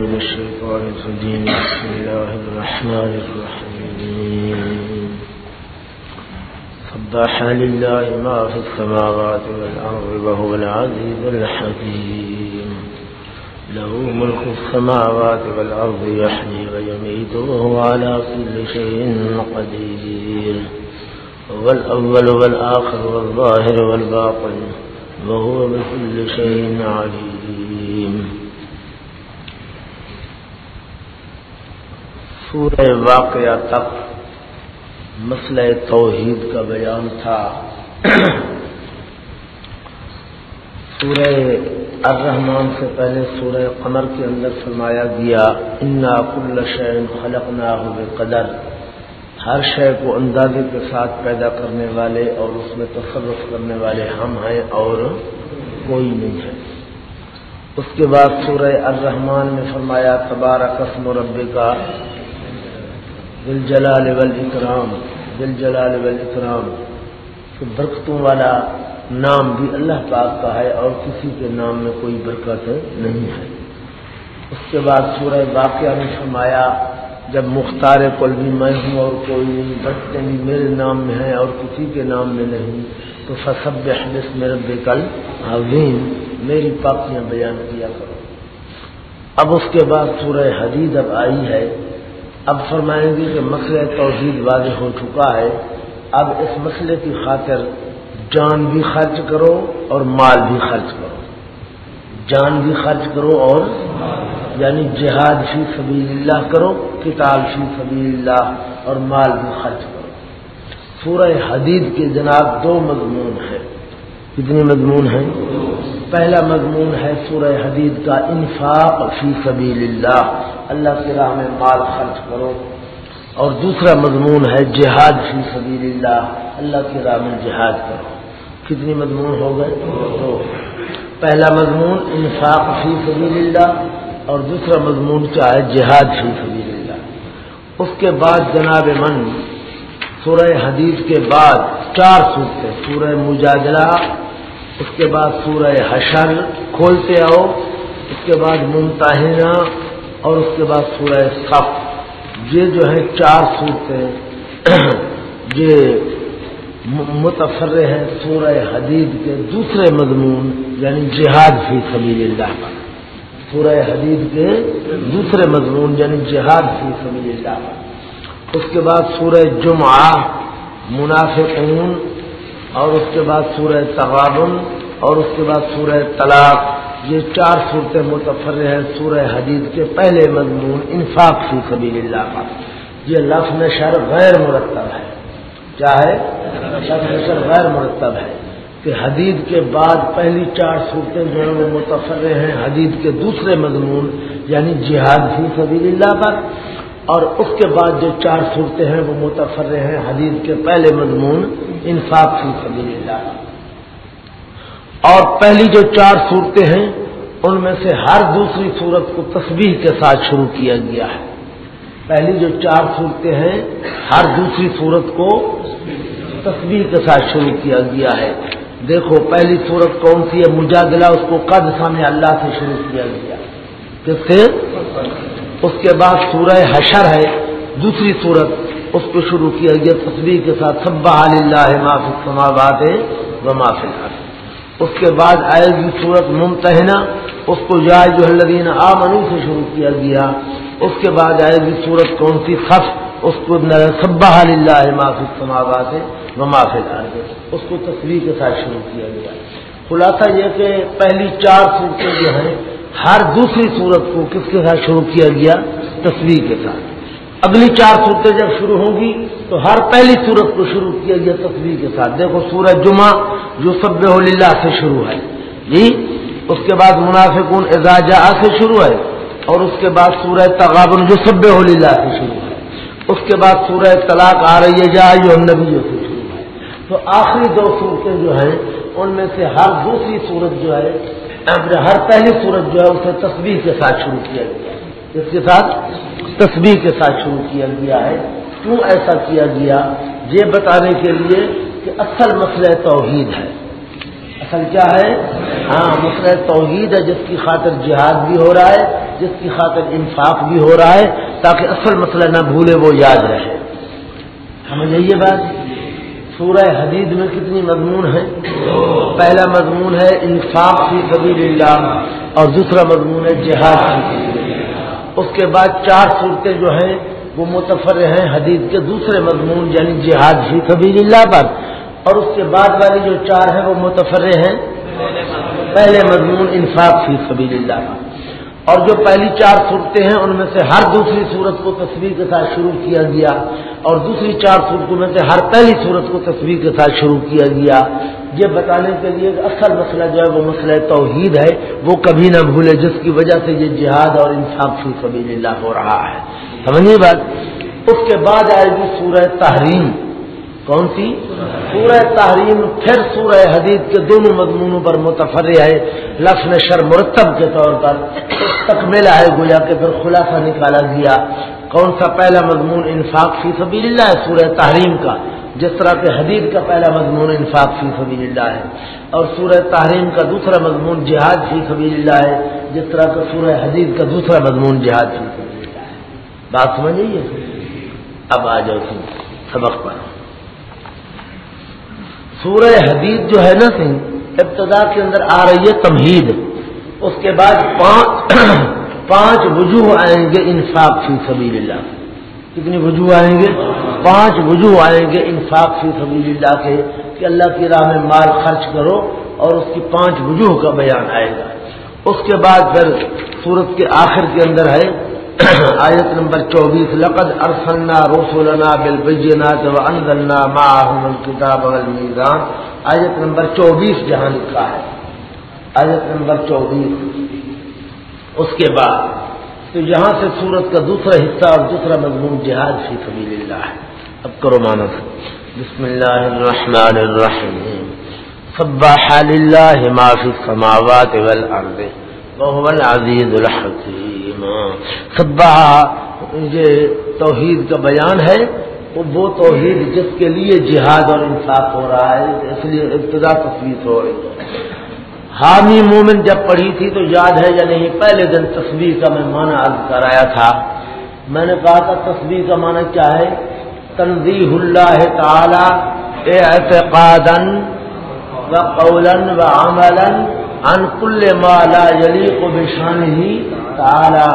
من الشيطان الرجيم. بسم الله الرحمن الرحيم. صبح لله ما في السماوات والأرض وهو العزيز الحكيم. له ملك السماوات والأرض يحيي ويميت وهو على كل شيء قدير. هو الأول والآخر والظاهر والباطن وهو بكل شيء عليم. سورہ واقعہ تک مسئلہ توحید کا بیان تھا۔ سورہ الرحمان سے پہلے سورہ قمر کے اندر فرمایا گیا، انا کل شعین خلق نہ قدر ہر شے کو اندازے کے ساتھ پیدا کرنے والے اور اس میں تصرف کرنے والے ہم ہیں اور کوئی نہیں ہے۔ اس کے بعد سورہ الرحمان میں فرمایا تبارہ قسم و رب کا دل جلال اکرام دل جلال اکرام کہ برکتوں والا نام بھی اللہ پاک کا ہے اور کسی کے نام میں کوئی برکت نہیں ہے۔ اس کے بعد سورہ واقعہ میں فرمایا، جب مختار کل بھی میں ہوں اور کوئی نہیں برکتیں بھی میرے نام میں ہیں اور کسی کے نام میں نہیں، تو فصب حدث میرے بے کل عظیم میری پاکیاں بیان کیا کرو۔ اب اس کے بعد سورہ حدید اب آئی ہے۔ اب فرمائیں گے کہ مسئلہ توحید واضح ہو چکا ہے۔ اب اس مسئلے کی خاطر جان بھی خرچ کرو اور مال بھی خرچ کرو۔ جان بھی خرچ کرو اور یعنی جہاد فی سبیل اللہ کرو کتاب فی سبیل اللہ اور مال بھی خرچ کرو۔ سورہ حدید کے جناب دو مضمون ہیں۔ کتنے مضمون ہیں پہلا مضمون ہے سورہ حدید کا انفاق فی سبیل اللہ اللہ کی راہ میں مال خرچ کرو۔ اور دوسرا مضمون ہے جہاد فی سبیل اللہ اللہ کی راہ میں جہاد کرو۔ کتنی مضمون ہو گئے؟ تو پہلا مضمون انفاق فی سبیل اللہ اور دوسرا مضمون کیا ہے جہاد فی سبیل اللہ اس کے بعد جناب من، سورہ حدیث کے بعد چار سورتیں، سورہ مجادلہ اس کے بعد سورہ حشر کھولتے آؤ، اس کے بعد ممتحنہ اور اس کے بعد سورہ صف۔ یہ جو ہے چار صورتیں یہ متفر ہیں سورہ حدید کے دوسرے مضمون یعنی جہاد فی سبیل اللہ کا سورہ حدید کے دوسرے مضمون یعنی جہاد فی سبیل اللہ کا اس کے بعد سورہ جمعہ، منافقون اور اس کے بعد سورہ تغابن اور اس کے بعد سورہ طلاق، یہ چار صورتیں متفر ہیں سورہ حدید کے پہلے مضمون، انفاق فی سبیل اللہ کا۔ یہ لفظ نشر غیر مرتب ہے۔ کیا ہے؟ لفظ نشر غیر مرتب ہے۔ کہ حدید کے بعد پہلی چار صورتیں جو ہیں وہ متفر ہیں، حدید کے دوسرے مضمون یعنی جہاد فی سبیل اللہ پر۔ اور اس کے بعد جو چار صورتیں ہیں وہ متفر ہیں حدید کے پہلے مضمون، انفاق فی سبیل اللہ۔ اور پہلی جو چار صورتیں ہیں، ان میں سے ہر دوسری صورت کو تسبیح کے ساتھ شروع کیا گیا ہے۔ پہلی جو چار صورتیں ہیں، ہر دوسری صورت کو تصویر کے ساتھ شروع کیا گیا ہے۔ دیکھو، پہلی صورت کون سی ہے؟ مجادلہ اس کو قد سامنے اللہ سے شروع کیا گیا۔ کس سے؟ اس کے بعد سورہ حشر ہے، دوسری صورت، اس کو شروع کیا گیا تصویر کے ساتھ سب اللہ معافی سماواد ہے وہ معافی اس کے بعد آئے گی صورت ممتحنہ، اس کو جائے جو الدین آمنو سے شروع کیا گیا۔ اس کے بعد آئے گی صورت کون سی؟ خف اس کو صبح اللہ معافی سماوات ہے وہ معافی اس کو تصویر کے ساتھ شروع کیا گیا۔ خلاصہ یہ کہ پہلی چار صورتیں جو ہیں ہر دوسری صورت کو کس کے ساتھ شروع کیا گیا؟ تصویر کے ساتھ۔ اگلی چار صورتیں جب شروع ہوں گی، تو ہر پہلی صورت کو شروع کیا گیا تصویر کے ساتھ۔ دیکھو سورج جمعہ جو سب اللہ سے شروع ہے۔ جی اس کے بعد منافقون اعزاجہ سے شروع ہے، اور اس کے بعد سورہ تغابن جو سب اللہ سے شروع ہے۔ اس کے بعد سورہ طلاق آ رہی ہے جا جو نبی سے شروع ہے۔ تو آخری دو صورتیں جو ہیں، ان میں سے ہر دوسری صورت جو ہے ہر پہلی صورت جو ہے، اسے تصویر کے ساتھ شروع کیا گیا ہے۔ اس کے ساتھ؟ تصویر کے ساتھ شروع کیا گیا ہے۔ کیوں ایسا کیا گیا؟ یہ بتانے کے لیے کہ اصل مسئلہ توحید ہے۔ اصل کیا ہے؟ ہاں مسئلہ توحید ہے، جس کی خاطر جہاد بھی ہو رہا ہے، جس کی خاطر انصاف بھی ہو رہا ہے، تاکہ اصل مسئلہ نہ بھولے، وہ یاد رہے۔ سمجھ یہ بات۔ سورہ حدید میں کتنی مضمون ہے؟ پہلا مضمون ہے انصاف کی سبیل اللہ، اور دوسرا مضمون ہے، جہاد کی اس کے بعد چار صورتیں جو ہیں، وہ متفر ہیں حدیث کے دوسرے مضمون یعنی جہاد فی سبیل اللہ پر۔ اور اس کے بعد والی جو چار ہیں، وہ متفر ہیں۔ پہلے مضمون انصاف فی سبیل اللہ پر۔ اور جو پہلی چار صورتیں ہیں، ان میں سے ہر دوسری صورت کو تصویر کے ساتھ شروع کیا گیا اور دوسری چار صورتوں میں سے ہر پہلی صورت کو تصویر کے ساتھ شروع کیا گیا۔ یہ بتانے کے لیے اصل مسئلہ جو ہے، وہ مسئلہ توحید ہے۔ وہ کبھی نہ بھولے، جس کی وجہ سے یہ جہاد اور انصاف فی سبیل اللہ ہو رہا ہے۔ سمجھیے بات۔ اس کے بعد آئے گی سورہ تحریم۔ کون سی؟ سورہ تحریم، پھر سورہ حدیث کے دونوں مضمونوں پر متفر ہے، لفظ نشر مرتب کے طور پر۔ تکمیلا ہے گویا کہ پھر خلاصہ نکالا گیا۔ کون سا پہلا مضمون انفاق فی سبیل اللہ ہے؟ سورہ تحریم کا۔ جس طرح کے حدیث کا پہلا مضمون انفاق فی سبیل اللہ ہے۔ اور سورہ تحریم کا دوسرا مضمون جہاد فی سبیل اللہ ہے۔ جس طرح کا سورہ حدیث کا دوسرا مضمون جہاد فی سبیل اللہ ہے۔ بات سمجھیے اب آ جاؤ سبق پر سورہ حدیث جو ہے نا سنگھ، ابتدا کے اندر آ رہی ہے تمہید۔ اس کے بعد پانچ پانچ وجوہ آئیں گے انصاف فی سبیل اللہ کتنی وجوہ آئیں گے؟ پانچ وجوہ آئیں گے انصاف فی سبیل اللہ کے، کہ اللہ کی راہ میں مال خرچ کرو اور اس کی پانچ وجوہ کا بیان آئے گا۔ اس کے بعد پھر سورت کے آخر کے اندر ہے آیت نمبر چوبیس، لقد ارسلنا رسولنا بالبینات وانزلنا معهم الكتاب والميزان آیت نمبر چوبیس جہاں لکھا ہے۔ آیت نمبر چوبیس۔ اس کے بعد، تو یہاں سے سورت کا دوسرا حصہ اور دوسرا مضمون جہاد فی سبیل اللہ ہے۔ اب کرو مانس بسم اللہ الرحمن الرحیم۔ سبح للہ ما فی السماوات والارض۔ وهو العزیز الحکیم سبا یہ توحید کا بیان ہے وہ توحید جس کے لیے جہاد اور انصاف ہو رہا ہے، اس لیے ابتدا تصویر ہو رہی ہے۔ حامی مومن جب پڑھی تھی تو یاد ہے یا نہیں، پہلے دن تصویر کا میں معنی عرض کرایا تھا۔ میں نے کہا تھا تصویر کا معنی کیا ہے؟ تنظیح اللہ تعالی اعتقاد و قولن و عمل ان کل مالا یلی کو بشان ہی تعالی،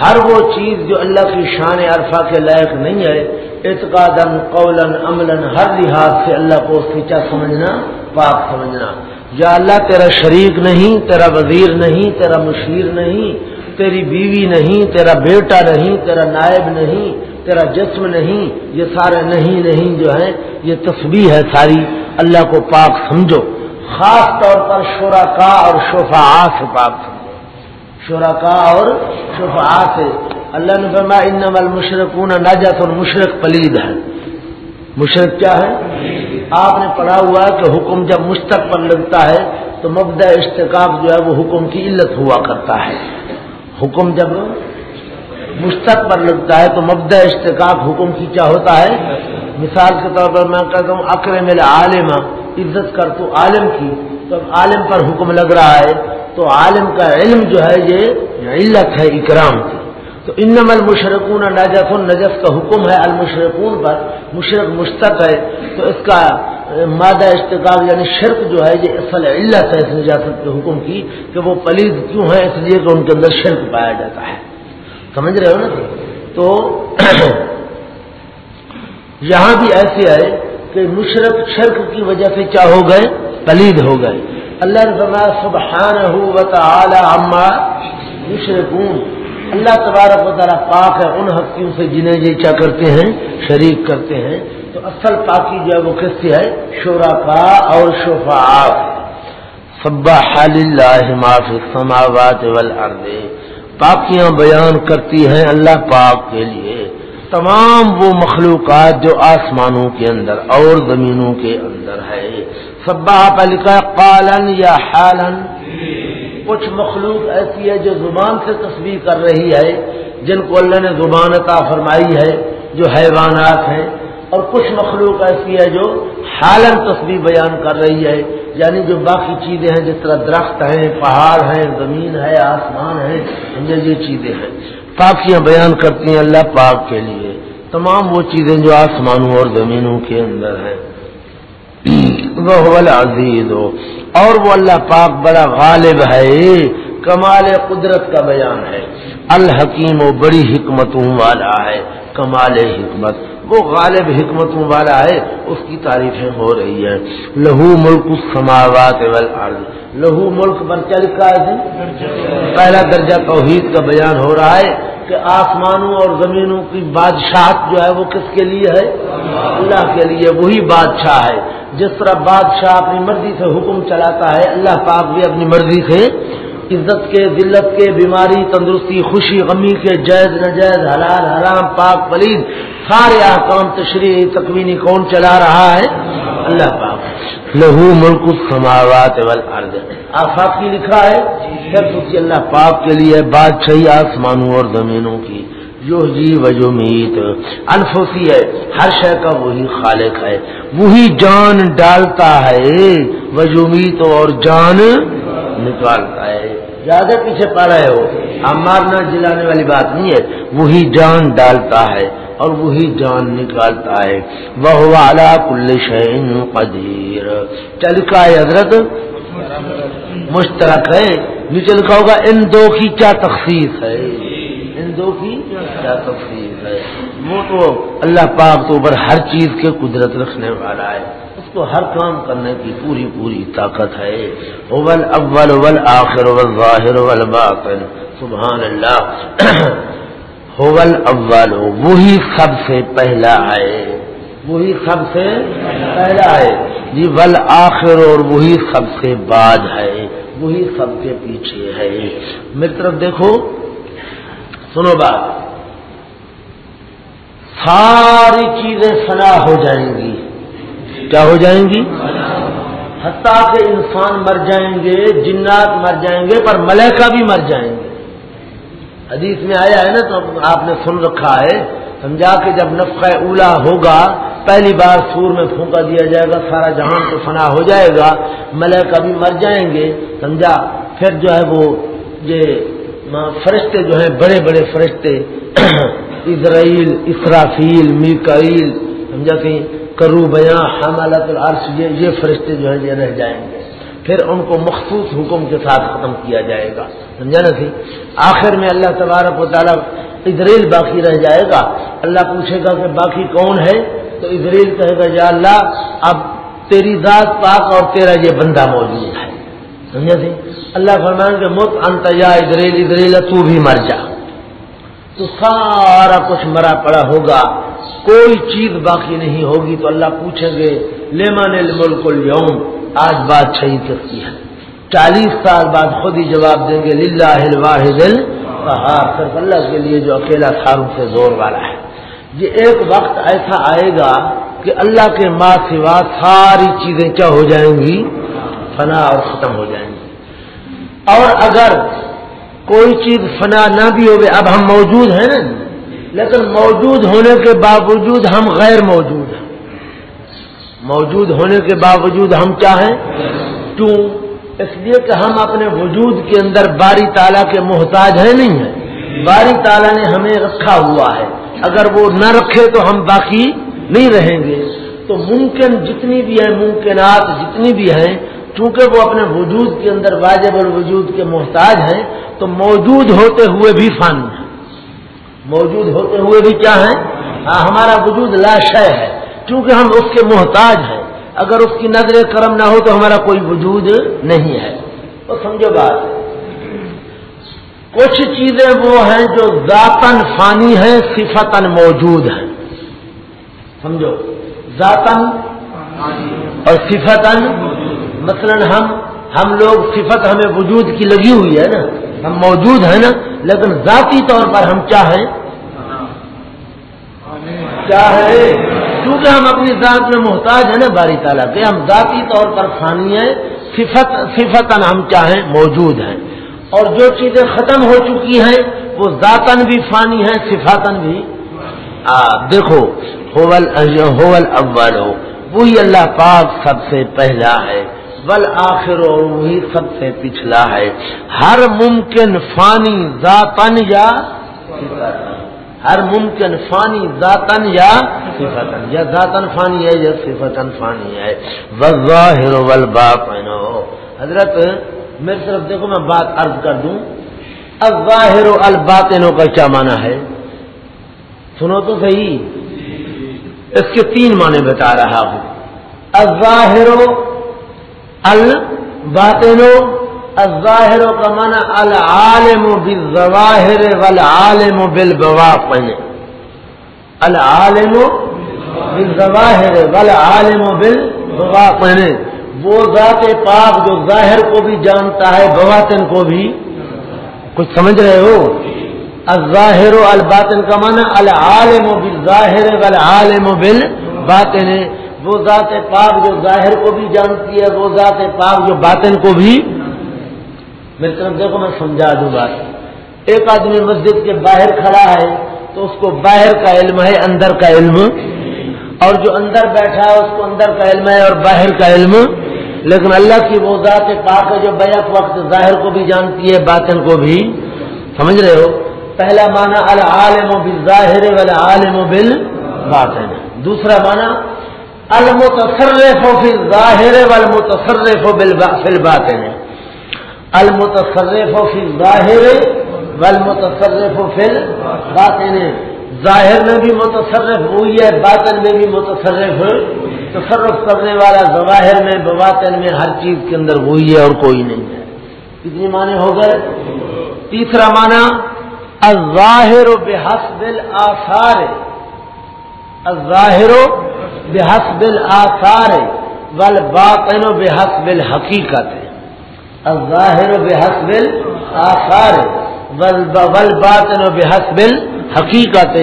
ہر وہ چیز جو اللہ کی شان عرفہ کے لائق نہیں ہے اعتقاد قولن عملاً، ہر لحاظ سے اللہ کو سچا سمجھنا، پاک سمجھنا۔ یا اللہ، تیرا شریک نہیں، تیرا وزیر نہیں، تیرا مشیر نہیں، تیری بیوی نہیں، تیرا بیٹا نہیں، تیرا نائب نہیں، تیرا جسم نہیں، یہ سارے نہیں نہیں جو ہیں، یہ تصویر ہے ساری۔ اللہ کو پاک سمجھو۔ خاص طور پر شورا کا اور شوفا سے پاک سمجھو شرکا اور شفا سے۔ اللہ نے فرمایا ان نمل مشرقون ناجت اور مشرق پلید ہے۔ مشرق کیا ہے؟ آپ نے پڑھا ہوا ہے کہ حکم جب مشتق پر لگتا ہے، تو مبدا اشتقاق جو ہے وہ حکم کی علت ہوا کرتا ہے۔ حکم جب مشتق پر لگتا ہے، تو مبدا اشتقاق حکم کی کیا ہوتا ہے؟ مثال کے طور پر میں کہتا ہوں اکر میرے عالم عزت کر تو عالم کی، تو عالم پر حکم لگ رہا ہے، تو عالم کا علم جو ہے یہ علت ہے، اکرام کی۔ تو انم المشرقون نجف النجف کا حکم ہے المشرقون پر مشرق مشتق ہے۔ تو اس کا مادہ اشتقاق یعنی شرک جو ہے، یہ اصل علت ہے اس نجاست کے حکم کی کہ وہ پلید کیوں ہے اس لیے کہ ان کے اندر شرک پایا جاتا ہے۔ سمجھ رہے ہو نا؟ تو یہاں بھی ایسے ہے کہ مشرق شرک کی وجہ سے کیا ہو گئے؟ پلید ہو گئے۔ اللہ نے سبحان ہو تعالی عما یشرکون۔ اللہ تبارک و تعالیٰ پاک ہے، ان ہفتیوں سے جنہیں یہ کیا کرتے ہیں؟ شریک کرتے ہیں۔ تو اصل پاکی جو ہے وہ کس سے ہے؟ شورا کا اور شوفا سبا اللہ سماوات والارض۔ پاکیاں بیان کرتی ہیں اللہ پاک کے لیے۔ تمام وہ مخلوقات جو آسمانوں کے اندر اور زمینوں کے اندر ہے۔ سبا لکھا قالن یا حالن۔ کچھ مخلوق ایسی ہے جو زبان سے تصویر کر رہی ہے، جن کو اللہ نے زبان عطا فرمائی ہے، جو حیوانات ہیں۔ اور کچھ مخلوق ایسی ہے جو حالن تصویر بیان کر رہی ہے یعنی جو باقی چیزیں ہیں، جس طرح درخت ہیں، پہاڑ ہیں، زمین ہے، آسمان ہے، یہ چیزیں ہیں۔ پاکیاں بیان کرتی ہیں اللہ پاک کے لیے۔ تمام وہ چیزیں جو آسمانوں اور زمینوں کے اندر ہیں۔ وہ عزیز ہو اور وہ اللہ پاک بڑا غالب ہے۔ کمال قدرت کا بیان ہے۔ الحکیم و بڑی حکمتوں والا ہے۔ کمال حکمت۔ وہ غالب حکمتوں والا ہے۔ اس کی تعریفیں ہو رہی ہیں۔ لہو ملک السماوات والارض۔ لہو ملک پر چل کا ہے جی؟ پہلا درجہ توحید کا بیان ہو رہا ہے کہ آسمانوں اور زمینوں کی بادشاہت جو ہے وہ کس کے لیے ہے؟ اللہ کے لیے وہی بادشاہ ہے۔ جس طرح بادشاہ اپنی مرضی سے حکم چلاتا ہے، اللہ پاک بھی اپنی مرضی سے عزت کے، ذلت کے، بیماری، تندرستی، خوشی، غمی کے، جائز نجائز حلال، حرام، پاک پلید سارے احکام، تشریح، تکوینی کون چلا رہا ہے؟ اللہ پاک۔ لہو ملک سماوات والارض۔ آفاقی لکھا ہے؟ صرف اللہ پاک کے لیے بادشاہی آسمانوں اور زمینوں کی جو جی وجو میت۔ انفوسی ہے، ہر شے کا وہی خالق ہے۔ وہی جان ڈالتا ہے وجومیت اور جان نکالتا ہے۔ زیادہ پیچھے پا رہے ہو ہم مارنا جلانے والی بات نہیں ہے۔ وہی جان ڈالتا ہے۔ اور وہی جان نکالتا ہے۔ وہ والا کل شہین قدیر۔ چل کا حضرت مشترک ہے۔ نیچے لکھا ہوگا، ان دو کی کیا تخصیص ہے؟ ان دو کی کیا تخصیص ہے؟ وہ تو اللہ پاک تو اوپر ہر چیز کے قدرت رکھنے والا ہے۔ اس کو ہر کام کرنے کی پوری پوری طاقت ہے۔ اول اول اول آخر اول ظاہر اول باطن سبحان اللہ۔ اول اول وہی سب سے پہلا ہے وہی سب سے پہلا ہے جی ول آخر اور وہی سب سے بعد ہے، وہی سب کے پیچھے ہے۔ میری طرف دیکھو، سنو بات۔ ساری چیزیں فنا ہو جائیں گی۔ کیا ہو جائیں گی؟ حتیٰ کہ انسان مر جائیں گے، جنات مر جائیں گے، پر ملیکہ بھی مر جائیں گے۔ حدیث میں آیا ہے نا تو آپ نے سن رکھا ہے، سمجھا کہ جب نفقہ اولا ہوگا، پہلی بار سور میں پھونکا دیا جائے گا، سارا جہان تو فنا ہو جائے گا ملیکہ بھی مر جائیں گے، سمجھا؟ پھر جو ہے وہ یہ فرشتے جو ہیں، بڑے بڑے فرشتے، اسرائیل، اسرافیل، میکائیل، سمجھا کہ کرو بیاں حمالت العرش، یہ یہ فرشتے جو ہیں، یہ رہ جائیں گے۔ پھر ان کو مخصوص حکم کے ساتھ ختم کیا جائے گا۔ سمجھا نا سی آخر میں اللہ تبارک و تعالیٰ ادریل باقی رہ جائے گا۔ اللہ پوچھے گا کہ باقی کون ہے؟ تو ادریل کہے گا، یا اللہ، اب تیری ذات پاک اور تیرا یہ بندہ موجود ہے۔ سمجھا سی؟ اللہ فرمان کے مت انتجا ادریل ادریل، تو بھی مر جا۔ تو سارا کچھ مرا پڑا ہوگا۔ کوئی چیز باقی نہیں ہوگی۔ تو اللہ پوچھیں گے، لیمن الملک اليوم آج بات صحیح کرتی ہے؟ چالیس سال بعد خود ہی جواب دیں گے، للہ الواحد صرف اللہ کے لیے جو اکیلا تھاروں سے زور والا ہے۔ یہ ایک وقت ایسا آئے گا کہ اللہ کے ماں سوا ساری چیزیں کیا ہو جائیں گی؟ فنا اور ختم ہو جائیں گی۔ اور اگر کوئی چیز فنا نہ بھی ہوگی اب ہم موجود ہیں نا؟ لیکن موجود ہونے کے باوجود ہم غیر موجود ہیں۔ موجود ہونے کے باوجود ہم کیا ہیں؟ کیوں؟ اس لیے کہ ہم اپنے وجود کے اندر باری تالا کے محتاج ہیں نہیں ہیں۔ باری تالا نے ہمیں رکھا ہوا ہے۔ اگر وہ نہ رکھے تو ہم باقی نہیں رہیں گے۔ تو ممکن جتنی بھی ہیں ممکنات جتنی بھی ہیں، چونکہ وہ اپنے وجود کے اندر واجب الوجود کے محتاج ہیں، تو موجود ہوتے ہوئے بھی فن ہیں۔ موجود ہوتے ہوئے بھی کیا ہیں؟ ہاں، ہمارا وجود لاشے ہے۔ کیونکہ ہم اس کے محتاج ہیں۔ اگر اس کی نظر کرم نہ ہو تو ہمارا کوئی وجود نہیں ہے۔ تو سمجھو بات۔ کچھ چیزیں وہ ہیں جو ذاتن فانی ہیں صفتن موجود ہیں۔ سمجھو؟ ذاتن اور صفتن مثلا ہم ہم لوگ صفت ہمیں وجود کی لگی ہوئی ہے نا۔ ہم موجود ہیں نا، لیکن ذاتی طور پر ہم کیا ہیں کیا ہے کیونکہ ہم اپنی ذات میں محتاج ہیں نا باری تعالیٰ کے ہم ذاتی طور پر فانی ہیں، صفت صفت ہم کیا ہیں؟ موجود ہیں۔ اور جو چیزیں ختم ہو چکی ہیں، وہ ذاتن بھی فانی ہیں صفاتن بھی۔ دیکھو اول اول ہو۔ وہی اللہ پاک سب سے پہلا ہے۔ بل آخر اور وہی سب سے پچھلا ہے۔ ہر ممکن فانی ذاتن یا ہر ممکن فانی ذاتن یا صفتن یا ذاتن فانی ہے یا صفتن فانی ہے۔ وظاہر والباطن۔ حضرت میری طرف دیکھو میں بات عرض کر دوں۔ الظاہر الباطن کا کیا معنی ہے؟ سنو تو صحیح۔ اس کے تین معنی بتا رہا ہوں۔ الظاہر الباطن۔ الظاہر کا معنی العالم بالظواہر والعالم بالبواطن العالم بالظواہر والعالم بالبواطن وہ ذات پاک جو ظاہر کو بھی جانتا ہے، بواطن کو بھی۔ کچھ سمجھ رہے ہو؟ الظاہر الباطن کا معنی العالم بالظاہر والعالم بالباطن۔ وہ ذات پاک جو ظاہر کو بھی جانتی ہے، وہ ذات پاک جو باطن کو بھی میری طرف دیکھو میں سمجھا دوں بات۔ ایک آدمی مسجد کے باہر کھڑا ہے تو اس کو باہر کا علم ہے، اندر کا علم۔ اور جو اندر بیٹھا ہے، اس کو اندر کا علم ہے اور باہر کا علم۔ لیکن اللہ کی وہ ذات پاک ہے جو بیک وقت ظاہر کو بھی جانتی ہے، باطن کو بھی۔ سمجھ رہے ہو؟ پہلا معنی العالم بالظاہر والعالم بالباطن۔ دوسرا معنی المتصرف فی الظاہر والمتصرف فی الباطن المتصرف فی الظاہر والمتصرف فی الباطن. ظاہر میں بھی متصرف، ہوئی ہے، باطن میں بھی متصرف. تصرف کرنے والا ظواہر میں، بواطن میں ہر چیز کے اندر ہوئی ہے اور کوئی نہیں ہے. کتنی معنی ہو گئے؟ تیسرا معنی، الظاہر بحسب الاثار الظاہر بحسب الاثار والباطن بحسب الحقیقت. الظاہر بحسب الاثار والباطن بحسب الحقیقت.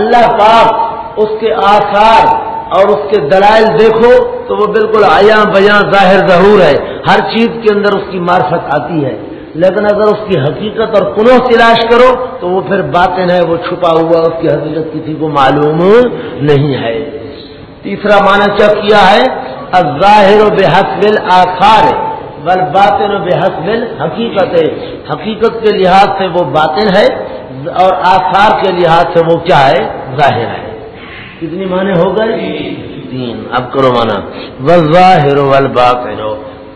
اللہ پاک اس کے آثار اور اس کے دلائل دیکھو تو وہ بالکل آیا بیاں ظاہر ظہور ہے، ہر چیز کے اندر اس کی معرفت آتی ہے۔ لیکن اگر اس کی حقیقت اور کنو تلاش کرو تو وہ پھر باطن ہے، وہ چھپا ہوا اس کی حقیقت کسی کو معلوم نہیں ہے۔ تیسرا معنی کیا کیا ہے، الظاہر و بے حسب آخار بل باطن و بے حسب حقیقت ہے۔ حقیقت کے لحاظ سے وہ باطن ہے اور آثار کے لحاظ سے وہ کیا ہے؟ ظاہر ہے۔ کتنی معنی ہو گئے تین۔ اب کرو مانا وہ ظاہر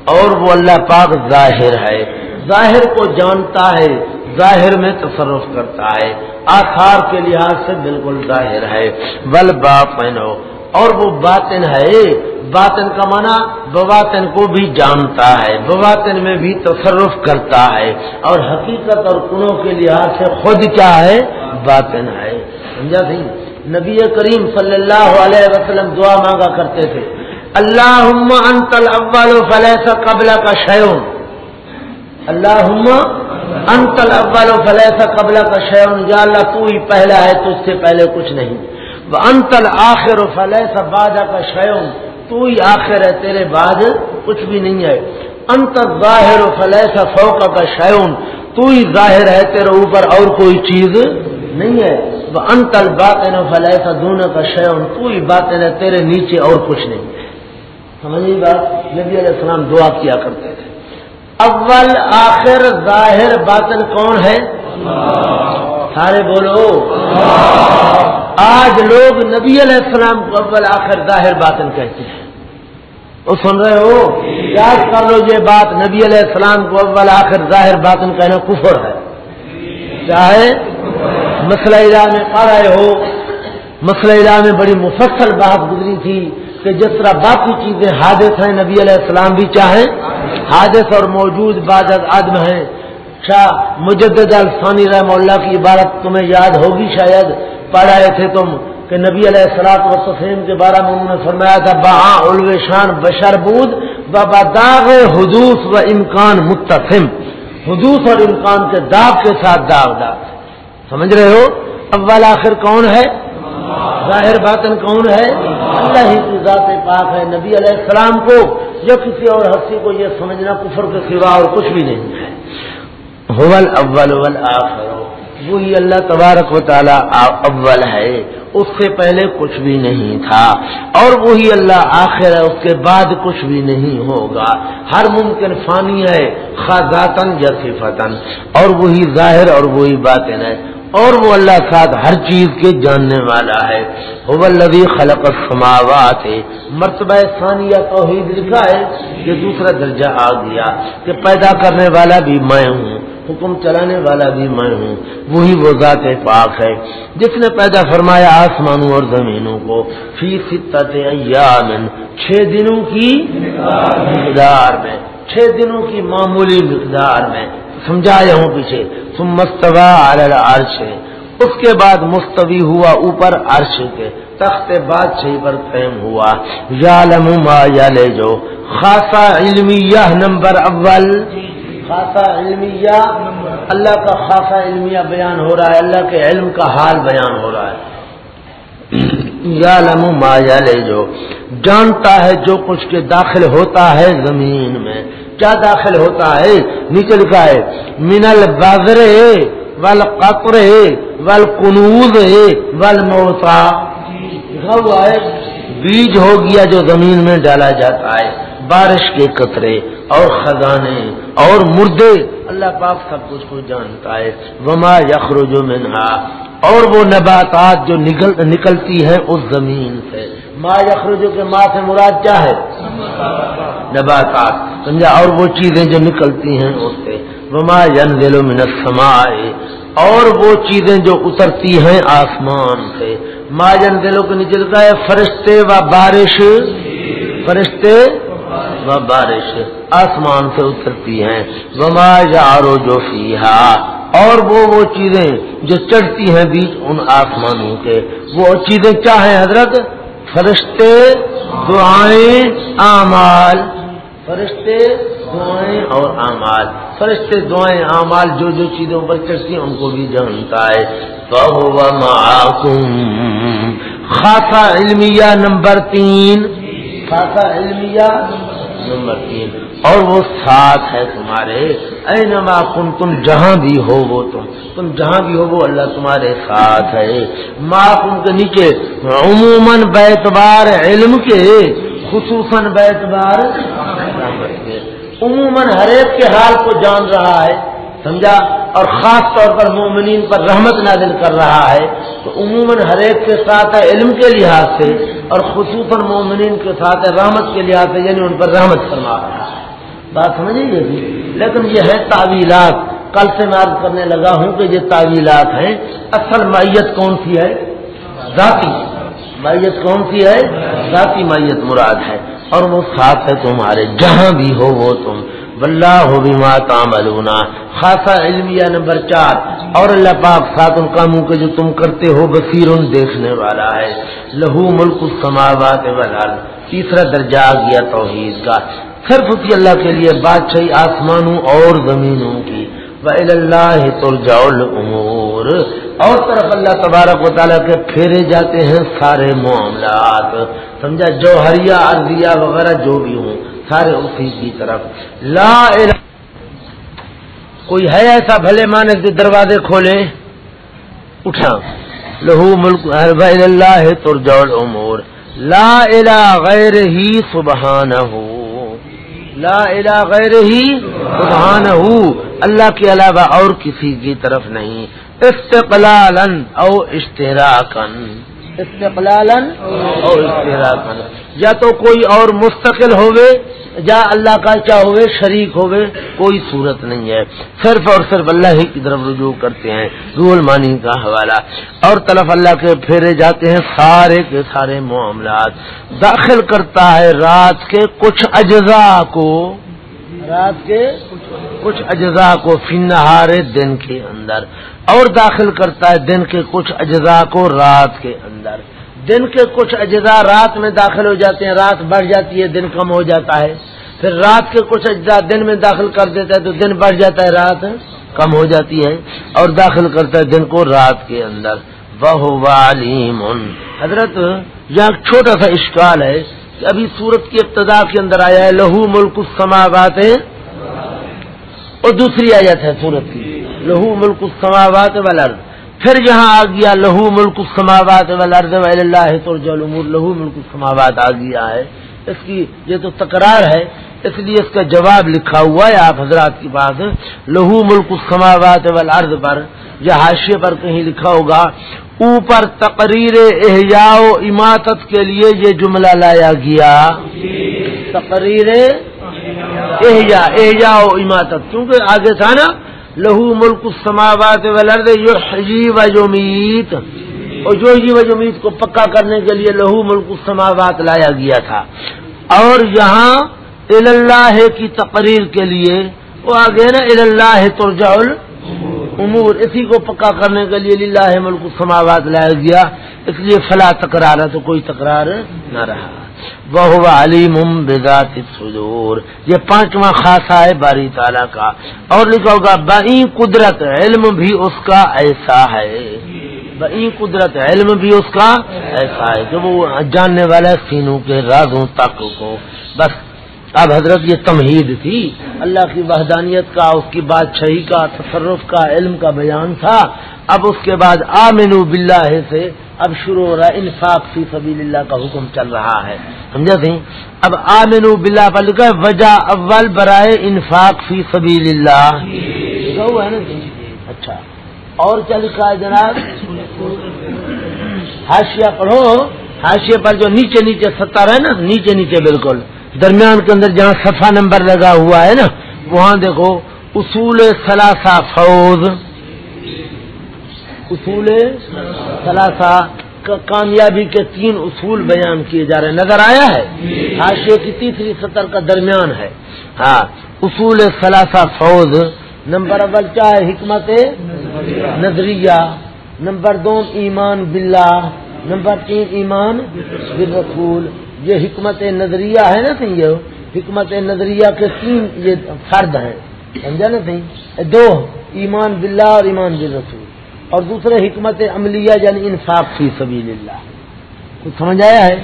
اور وہ اللہ پاک ظاہر ہے۔ ظاہر کو جانتا ہے۔ ظاہر میں تصرف کرتا ہے۔ آخار کے لحاظ سے بالکل ظاہر ہے۔ بل باپنو اور وہ باطن ہے۔ باطن کا معنی بواطن کو بھی جانتا ہے، بواطن میں بھی تصرف کرتا ہے۔ اور حقیقت اور کنوں کے لحاظ سے خود کیا ہے؟ باطن ہے۔ سمجھا سی نبی کریم صلی اللہ علیہ وسلم دعا مانگا کرتے تھے۔ اللہ انتل اول فلیس قبل کا شیون اللہ انتل اول فلیسا قبل کا شیون یا اللہ تو ہی پہلا ہے، تو اس سے پہلے کچھ نہیں۔ انتل آخر فلیسا بادا کا شیون تو ہی آخر ہے، تیرے بعد کچھ بھی نہیں ہے۔ انت ظاہر فلیسا فوقا کا شیون تو ہی ظاہر ہے، تیرے اوپر اور کوئی چیز نہیں ہے۔ وہ انتل بات فلیسا دونوں کا شیون تو ہی بات ہے، تیرے نیچے اور کچھ نہیں۔ ہے سمجھ بات؟ نبی علیہ السلام دعا کیا کرتے تھے۔ اول آخر ظاہر باطن کون ہے؟ سارے بولو۔ آج لوگ نبی علیہ السلام کو اول آخر ظاہر باطن کہتے ہیں۔ وہ سن رہے ہو؟ یاد کر لو یہ بات، نبی علیہ السلام کو اول آخر ظاہر باطن کہنا کفر ہے۔ چاہے مسئلہ علا میں پڑھ رہے ہو، مسئلہ علا میں بڑی مفصل بات گزری تھی کہ جس طرح باقی چیزیں حادث ہیں، نبی علیہ السلام بھی چاہیں حادث اور موجود بعد عدم ہیں۔ شاہ مجدد الفانی رحم اللہ کی عبارت تمہیں یاد ہوگی شاید پڑھ آئے تھے تم کہ نبی علیہ السلاط و سفیم کے بارے میں انہوں نے فرمایا تھا، بہا الو شان بشر بود، بابا داغ حدوث و امکان متفم حدوث اور امکان کے داغ کے ساتھ داغ داغ۔ سمجھ رہے ہو؟ اول آخر کون ہے؟ ظاہر باطن کون ہے؟ اللہ ہی کی ذات پاک ہے۔ نبی علیہ السلام کو یا کسی اور ہستی کو یہ سمجھنا کفر کے سوا اور کچھ بھی نہیں۔ ہے اول اول آخر وہی اللہ تبارک و تعالی اول ہے. اس سے پہلے کچھ بھی نہیں تھا. اور وہی اللہ آخر ہے، اس کے بعد کچھ بھی نہیں ہوگا. ہر ممکن فانی ہے خاصاتن یا صفتن اور وہی ظاہر اور وہی باطن ہے. اور وہ اللہ ساتھ ہر چیز کے جاننے والا ہے. وہ خلق السماوات. ہے مرتبہ ثانیہ توحید لکھا ہے یہ دوسرا درجہ آ گیا کہ پیدا کرنے والا بھی میں ہوں. حکم چلانے والا بھی میں ہوں وہی وہ ذات پاک ہے۔ جس نے پیدا فرمایا آسمانوں اور زمینوں کو۔ فی ستت ایام چھ دنوں کی مقدار میں۔ چھ دنوں کی معمولی مقدار میں۔ سمجھایا ہوں پیچھے۔ تم مستوا عرش اس کے بعد مستوی ہوا اوپر عرش کے۔ تخت بادشاہی پر قائم ہوا۔ یا لما یا لے جو خاصا علمیہ نمبر اول۔ خاصا علمیہ، اللہ کا خاصا علمیہ بیان ہو رہا ہے، اللہ کے علم کا حال بیان ہو رہا ہے۔ یا لما یا لے جو جانتا ہے جو کچھ کے داخل ہوتا ہے زمین میں۔ کیا داخل ہوتا ہے؟ نکل کا ہے، منل بازرے ول قطرے ول کنوز ول موتا ہوا ہے، بیج ہو گیا جو زمین میں ڈالا جاتا ہے۔ بارش کے قطرے اور خزانے اور مردے، اللہ پاک سب کچھ کو جانتا ہے۔ وما یخر جو منہا اور وہ نباتات جو نکل نکلتی ہیں اس زمین سے۔ ما یخرجو کے ماں سے مراد کیا ہے؟ نباتات۔ سمجھا؟ اور وہ چیزیں جو نکلتی ہیں اس سے۔ وما ین من السماء۔ اور وہ چیزیں جو اترتی ہیں آسمان سے۔ ما ین دلوں کے نیچے ہے، فرشتے و بارش۔ فرشتے و بارش، آسمان سے اترتی ہیں وما یارو جو فیہا، اور وہ وہ چیزیں جو چڑھتی ہیں بیچ ان آسمانوں کے۔ وہ چیزیں کیا ہیں حضرت؟ فرشتے، دعائیں، اعمال۔ فرشتے، دعائیں اور اعمال۔ فرشتے، دعائیں، اعمال جو جو چیزوں پر چڑھتی ہیں، ان کو بھی جانتا ہے۔ تو خاصا علمیہ نمبر تین۔ خاصا علمیہ نمبر تین اور وہ ساتھ ہے تمہارے۔ اے نما کن تم جہاں بھی ہو وہ تم۔ تم جہاں بھی ہو وہ اللہ تمہارے ساتھ ہے۔ ماں کن کے نیچے عموماً بیتبار علم کے، خصوصاً بیتبار عموماً ہر ایک کے حال کو جان رہا ہے۔ سمجھا؟ اور خاص طور پر مومنین پر رحمت نازل کر رہا ہے، تو عموماً ہر ایک کے ساتھ ہے علم کے لحاظ سے اور خصوصاً مومنین کے ساتھ ہے رحمت کے لحاظ سے یعنی ان پر رحمت فرما رہا ہے۔ بات سمجھیں گے لیکن یہ ہے تعویلات۔ کل سے میں کرنے لگا ہوں کہ یہ تعویلات ہیں۔ اصل میت کون سی ہے؟ ذاتی۔ میت کون سی ہے؟ ذاتی میت مراد ہے۔ اور وہ ساتھ ہے تمہارے، جہاں بھی ہو وہ تم۔ ہو بما تعملون. خاصا علمیہ نمبر چار، اور اللہ پاک سات ان کاموں کے جو تم کرتے ہو بصیر دیکھنے والا ہے. لہو ملک السماوات والارض، تیسرا درجہ آ گیا توحید کا. صرف اسی اللہ کے لیے بادشاہی آسمانوں اور زمینوں کی. اللہ ترجع الامور اور طرف اللہ تبارک و تعالیٰ کے پھیرے جاتے ہیں سارے معاملات. سمجھا؟ جوہریہ ارضیہ وغیرہ جو بھی ہوں. سارے اسی کی طرف۔ لا الہ کوئی ہے ایسا بھلے مانے کے دروازے کھولے؟ اٹھا۔ لہو ملک اللہ ترجع الامور۔ لا الہ غیر ہی سبحان لا الہ غیر ہی سبحان اللہ کے علاوہ اور کسی کی طرف نہیں۔ استقلالا او اشتراکن استقلالا او اشتراکن یا تو کوئی اور مستقل ہوئے جا اللہ کا کیا ہوئے شریک ہوئے کوئی صورت نہیں ہے۔ صرف اور صرف اللہ ہی کی طرف رجوع کرتے ہیں رول مانی کا حوالہ۔ اور طرف اللہ کے پھیرے جاتے ہیں سارے کے سارے معاملات۔ داخل کرتا ہے رات کے کچھ اجزاء کو۔ رات کے کچھ اجزاء کو فنہار دن کے اندر۔ اور داخل کرتا ہے دن کے کچھ اجزاء کو رات کے اندر۔ دن کے کچھ اجزاء رات میں داخل ہو جاتے ہیں، رات بڑھ جاتی ہے، دن کم ہو جاتا ہے۔ پھر رات کے کچھ اجزاء دن میں داخل کر دیتا ہے تو دن بڑھ جاتا ہے، رات کم ہو جاتی ہے۔ اور داخل کرتا ہے دن کو رات کے اندر۔ بہ علیم حضرت، یہاں چھوٹا سا اشکال ہے کہ ابھی سورت کی ابتدا کے اندر آیا ہے لہو ملک سما بات اور دوسری آیت ہے سورت کی۔ لہو ملک السماوات والارض. پھر یہاں آ گیا لہو ملک السماوات والارض اللہ ترجع الامور، لہو ملک السماوات آ گیا ہے. اس کی یہ تو تکرار ہے، اس لیے اس کا جواب لکھا ہوا ہے آپ حضرات کے پاس. لہو ملک السماوات والارض پر، یا حاشیے پر کہیں لکھا ہوگا، اوپر تقریر احیاء و اماتت کے لیے یہ جملہ لایا گیا. تقریر احیاء احیاء و اماتت. کیونکہ آگے تھا نا لہو ملک السماوات والارض یحیی و یمیت۔ اور جو جی و جمیت کو پکا کرنے کے لیے لہو ملک السماوات لایا گیا تھا۔ اور یہاں اللہ کی تقریر کے لیے وہ آگے نا اللہ ترجع امور اسی کو پکا کرنے کے لیے للہ ملک السماوات لایا گیا۔ اس لیے فلا تکرار ہے تو کوئی تکرار نہ رہا۔ وہ علیم بذات الصدور۔ یہ پانچواں خاصا ہے باری تعالیٰ کا۔ اور لکھا ہوگا بہی قدرت علم بھی اس کا ایسا ہے۔ بہی قدرت علم بھی اس کا ایسا ہے۔ کہ وہ جاننے والا سینوں کے رازوں تک کو۔ بس اب حضرت یہ تمہید تھی۔ اللہ کی وحدانیت کا، اس کی بادشاہی کا، تصرف کا، علم کا بیان تھا۔ اب اس کے بعد آمنو باللہ سے اب شروع ہو رہا انفاق فی سبیل اللہ کا حکم چل رہا ہے۔ سمجھا سی اب آمنو باللہ پر لکھا وجہ اول برائے انفاق فی سبیل اللہ۔ ہے نا جی؟ اچھا۔ اور کیا لکھا ہے جناب؟ ہاشیا پڑھو۔ ہاشیے پر جو نیچے نیچے ستر ہے نا، نیچے نیچے بالکل۔ درمیان کے اندر جہاں صفحہ نمبر لگا ہوا ہے نا، وہاں دیکھو، اصول ثلاثہ فوز۔ اصول ثلاثہ کامیابی کے تین اصول بیان کیے جا رہے ہیں۔ نظر آیا ہے؟ حاشیے کی تیسری سطر کا درمیان ہے۔ ہاں اصول ثلاثہ فوز۔ نمبر اول کیا ہے؟ حکمت نظریہ۔ نمبر دو، ایمان باللہ۔ نمبر تین، ایمان بالرسول۔ یہ حکمت نظریہ ہے نا سی یہ؟ حکمت نظریہ کے تین یہ فرد ہیں، سمجھا نا سی دو، ایمان باللہ اور ایمان بالرسول۔ اور دوسرے حکمت عملیہ یعنی انصاف فی سبیل اللہ کچھ سمجھ آیا ہے؟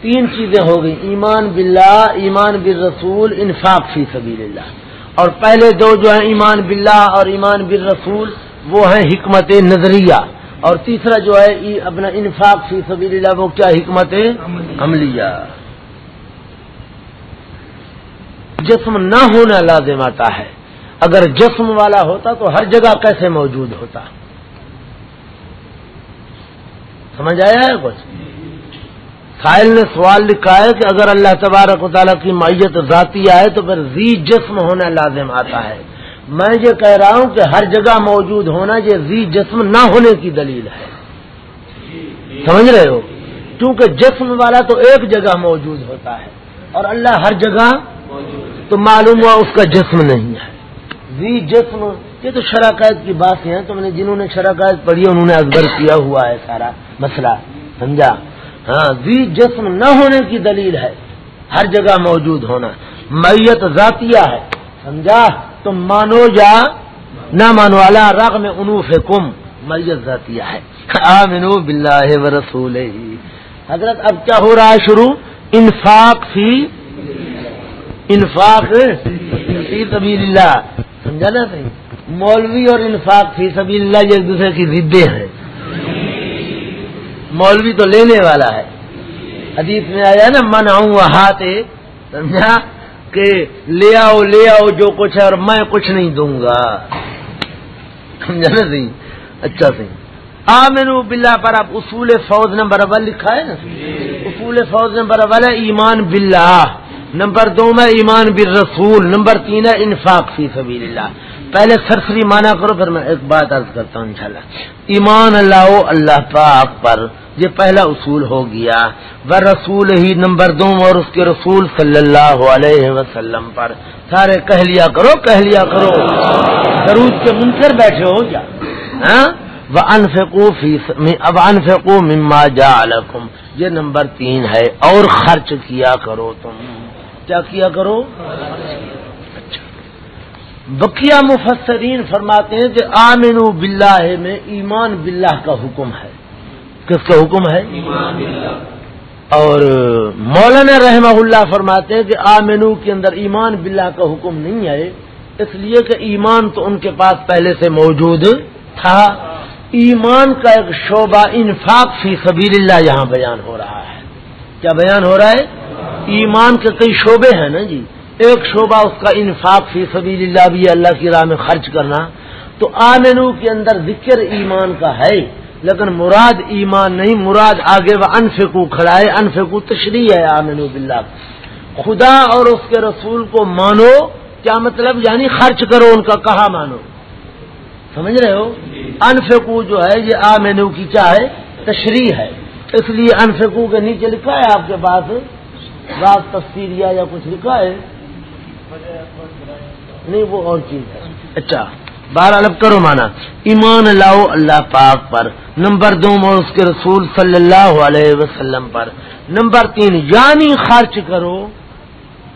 تین چیزیں ہو گئی ایمان باللہ، ایمان بالرسول، انفاق فی سبیل اللہ اور پہلے دو جو ہیں، ایمان باللہ اور ایمان بالرسول، وہ ہیں حکمت نظریہ۔ اور تیسرا جو ہے اپنا انفاق فی سبیل اللہ وہ کیا حکمت ہے؟ عملیہ۔ جسم نہ ہونا لازم آتا ہے۔ اگر جسم والا ہوتا تو ہر جگہ کیسے موجود ہوتا؟ سمجھ آیا ہے کچھ؟ سائل نے سوال لکھا ہے کہ اگر اللہ تبارک و تعالیٰ کی معیت ذاتی آئے تو پھر زی جسم ہونا لازم آتا ہے۔ میں یہ کہہ رہا ہوں کہ ہر جگہ موجود ہونا یہ زی جسم نہ ہونے کی دلیل ہے۔ سمجھ رہے ہو؟ کیونکہ جسم والا تو ایک جگہ موجود ہوتا ہے اور اللہ ہر جگہ تو معلوم ہوا اس کا جسم نہیں ہے۔ زی جسم، یہ تو شراکت کی بات ہے تو میں نے جنہوں نے شراکت پڑھی، انہوں نے ازبر کیا ہوا ہے سارا مسئلہ۔ سمجھا؟ ہاں زی جسم نہ ہونے کی دلیل ہے۔ ہر جگہ موجود ہونا۔ میت ذاتیہ ہے۔ سمجھا؟ تم مانو یا نہ مانو اللہ رغ میں انوف کم میت ذاتیہ ہے۔ آمنو باللہ و رسول حضرت، اب کیا ہو رہا ہے شروع؟ انفاق فی انفاق فی سبیل اللہ سمجھا نا صحیح مولوی اور انفاق فی سبیل اللہ یہ ایک دوسرے کی ردے ہیں۔ مولوی تو لینے والا ہے۔ حدیث میں آیا نا من آؤں ہاتھ سمجھا؟ کے لے آؤ لے آؤ جو کچھ ہے اور میں کچھ نہیں دوں گا۔ سمجھا نا سی اچھا سی آ مینو پر آپ اصول فوج نمبر اول لکھا ہے نا؟ اصول فوج نمبر اول ہے ایمان باللہ۔ نمبر دو میں ایمان بالرسول۔ رسول نمبر تین ہے انفاق فی سبیل اللہ۔ پہلے سرسری مانا کرو، پھر میں ایک بات عرض کرتا ہوں انشاءاللہ۔ ایمان اللہ اللہ پاک پر، یہ پہلا اصول ہو گیا۔ وہ رسول ہی نمبر دو اور اس کے رسول صلی اللہ علیہ وسلم پر۔ سارے کہہ لیا کرو، کہہ لیا کرو۔ درود کے منکر بیٹھے ہو کیا ہاں؟ اب انفقو مما جا یہ نمبر تین ہے، اور خرچ کیا کرو تم۔ کیا کیا کرو؟ بقیہ مفسرین فرماتے ہیں کہ آمین باللہ میں ایمان باللہ کا حکم ہے۔ کس کا حکم ہے؟ اور مولانا رحمہ اللہ فرماتے ہیں کہ آمینو کے اندر ایمان باللہ کا حکم نہیں ہے، اس لیے کہ ایمان تو ان کے پاس پہلے سے موجود تھا۔ ایمان کا ایک شعبہ انفاق فی سبیل اللہ یہاں بیان ہو رہا ہے۔ کیا بیان ہو رہا ہے؟ ایمان کے کئی شعبے ہیں نا جی؟ ایک شعبہ اس کا انفاق فی سبیل اللہ بھی اللہ کی راہ میں خرچ کرنا تو آمنو کے اندر ذکر ایمان کا ہے، لیکن مراد ایمان نہیں، مراد آگے وہ انفکو کھڑا ہے انفکو تشریح ہے، آمنو باللہ۔ خدا اور اس کے رسول کو مانو، کیا مطلب؟ یعنی خرچ کرو ان کا کہا مانو؟ سمجھ رہے ہو؟ انفکو جو ہے، یہ آمنو کی کیا ہے؟ تشریح ہے۔ اس لیے انفکو کے نیچے لکھا ہے آپ کے پاس بات تفصیل یا کچھ لکھا ہے۔ نہیں، وہ اور چیز ہے۔ اچھا بار الگ کرو مانا ایمان لاؤ اللہ پاک پر۔ نمبر دو اور اس کے رسول صلی اللہ علیہ وسلم پر۔ نمبر تین یعنی خرچ کرو۔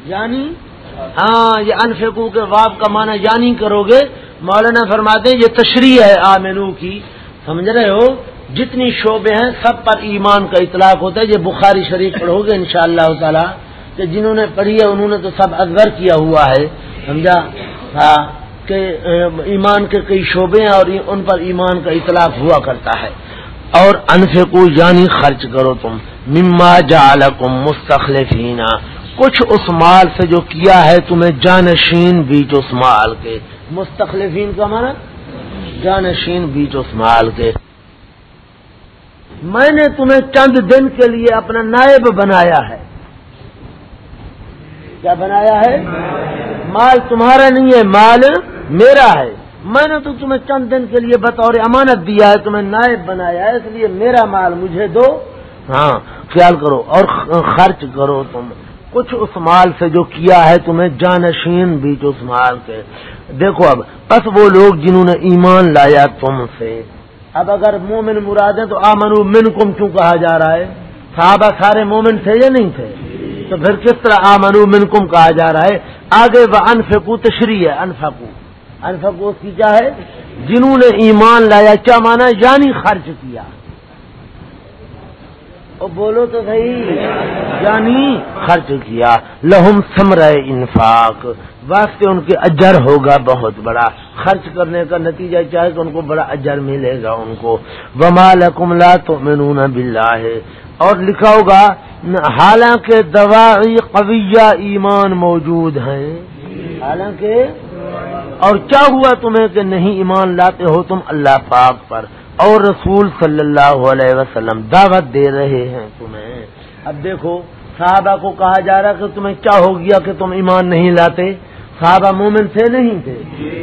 یعنی؟ ہاں یہ انفقو کے واب کا معنی یعنی کرو گے۔ مولانا فرماتے ہیں، یہ تشریح ہے آمنو کی۔ سمجھ رہے ہو؟ جتنی شعبے ہیں، سب پر ایمان کا اطلاق ہوتا ہے۔ یہ بخاری شریف پڑھو گے ان شاء اللہ تعالی۔ کہ جنہوں نے پڑھی ہے، انہوں نے تو سب ازور کیا ہوا ہے، سمجھا؟ ہاں کہ ایمان کے کئی شعبے ہیں اور ان پر ایمان کا اطلاق ہوا کرتا ہے۔ اور انفے کو یعنی خرچ کرو تم، مما جالکم مستخلفین۔ کچھ اس مال سے جو کیا ہے، تمہیں جانشین بیچ اس مال کے۔ مستخلفین کا مانا جانشین بیچ اس مال کے۔ میں نے تمہیں چند دن کے لیے اپنا نائب بنایا ہے۔ کیا بنایا ہے؟ مال تمہارا نہیں ہے، مال میرا ہے۔ میں نے تو تمہیں چند دن کے لیے بطور امانت دیا ہے، تمہیں نائب بنایا ہے، اس لیے میرا مال مجھے دو۔ ہاں خیال کرو اور خرچ کرو تم۔ کچھ اس مال سے جو کیا ہے تمہیں جانشین بیچ اس مال کے۔ دیکھو اب، بس وہ لوگ جنہوں نے ایمان لایا تم سے۔ اب اگر مومن مراد ہیں تو آمن من کم کیوں کہا جا رہا ہے؟ صحابہ سارے مومن تھے یا نہیں تھے؟ تو پھر کس طرح آمنو منکم کہا جا رہا ہے؟ آگے وہ انفکو تشریح ہے انفکو انفکو کی کیا ہے؟ جنہوں نے ایمان لایا، کیا مانا؟ یعنی خرچ کیا۔ بولو تو صحیح یعنی خرچ کیا۔ لہم سمر انفاق۔ واسطے ان کے اجر ہوگا بہت بڑا۔ خرچ کرنے کا نتیجہ چاہے کہ ان کو بڑا اجر ملے گا ان کو۔ وما لکم لا تؤمنون باللہ۔ اور لکھا ہوگا، حالانکہ دوائی قویہ ایمان موجود ہیں۔ حالانکہ، اور کیا ہوا تمہیں کہ نہیں ایمان لاتے ہو تم اللہ پاک پر؟ اور رسول صلی اللہ علیہ وسلم دعوت دے رہے ہیں تمہیں۔ اب دیکھو، صحابہ کو کہا جا رہا کہ تمہیں کیا ہو گیا کہ تم ایمان نہیں لاتے؟ صحابہ مومن تھے نہیں تھے؟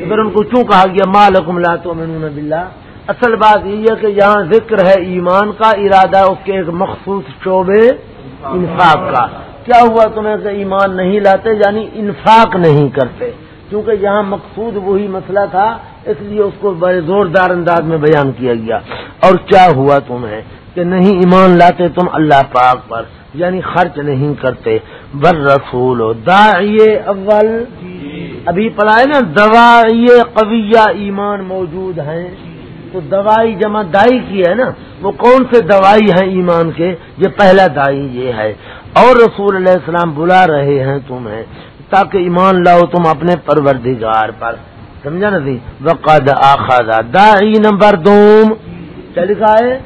اگر ان کو کیوں کہا گیا، مالکم لا تو باللہ؟ اصل بات یہ ہے کہ یہاں ذکر ہے ایمان کا ارادہ اس کے ایک مخصوص شعبے انفاق کا۔ کیا ہوا تمہیں کہ ایمان نہیں لاتے؟ یعنی انفاق نہیں کرتے۔ کیونکہ یہاں مقصود وہی مسئلہ تھا اس لیے اس کو بڑے زوردار انداز میں بیان کیا گیا۔ اور کیا ہوا تمہیں کہ نہیں ایمان لاتے تم اللہ پاک پر؟ یعنی خرچ نہیں کرتے۔ بر رسول اول۔ ابھی پڑھائے نا دوا قویہ ایمان موجود ہیں۔ تو دوائی جمع دائی کی ہے نا، وہ کون سے دوائی ہیں ایمان کے؟ یہ پہلا دائی یہ ہے۔ اور رسول علیہ السلام بلا رہے ہیں تمہیں، تاکہ ایمان لاؤ تم اپنے پروردگار پر۔ سمجھا نا سی وقد آخا دائی نمبر دوم۔ کیا لکھا ہے؟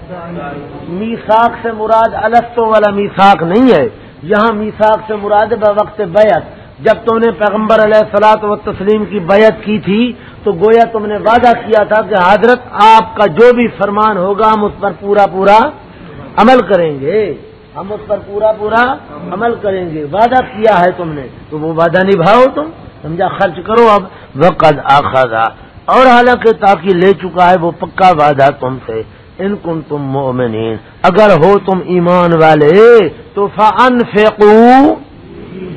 میساک سے مراد السطوں والا میساک نہیں ہے۔ یہاں میساک سے مراد وقت بیعت۔ جب تم نے پیغمبر علیہ السلاط و تسلیم کی بیعت کی تھی تو گویا تم نے وعدہ کیا تھا کہ حضرت آپ کا جو بھی فرمان ہوگا ہم اس پر پورا پورا عمل کریں گے۔ ہم اس پر پورا پورا عمل کریں گے۔ وعدہ کیا ہے تم نے؟ تو وہ وعدہ نبھاؤ تم۔ سمجھا؟ خرچ کرو اب۔ وقت آخا اور حالانکہ تاکہ لے چکا ہے وہ پکا وعدہ تم سے۔ ان کن تم مومنین اگر ہو تم ایمان والے تو فن فیقو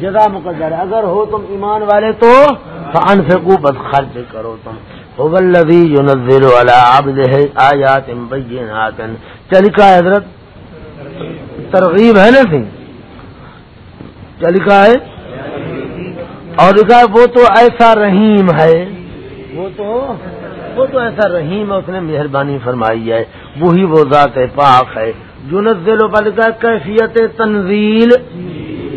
جگہ مقدر اگر ہو تم ایمان والے تو فن فیقو بس خرچ کرو تم۔ ولوی جو نظر والا آبد ہے آیات چل کا حضرت، ترغیب ہے نا سنگھ؟ چل کا ہے؟ اور لکھا وہ تو ایسا رحیم ہے۔ وہ تو وہ تو ایسا رحیم ہے، اس نے مہربانی فرمائی ہے۔ وہی وہ ذات پاک ہے۔ جو نزل و لکھا کیفیت تنزیل۔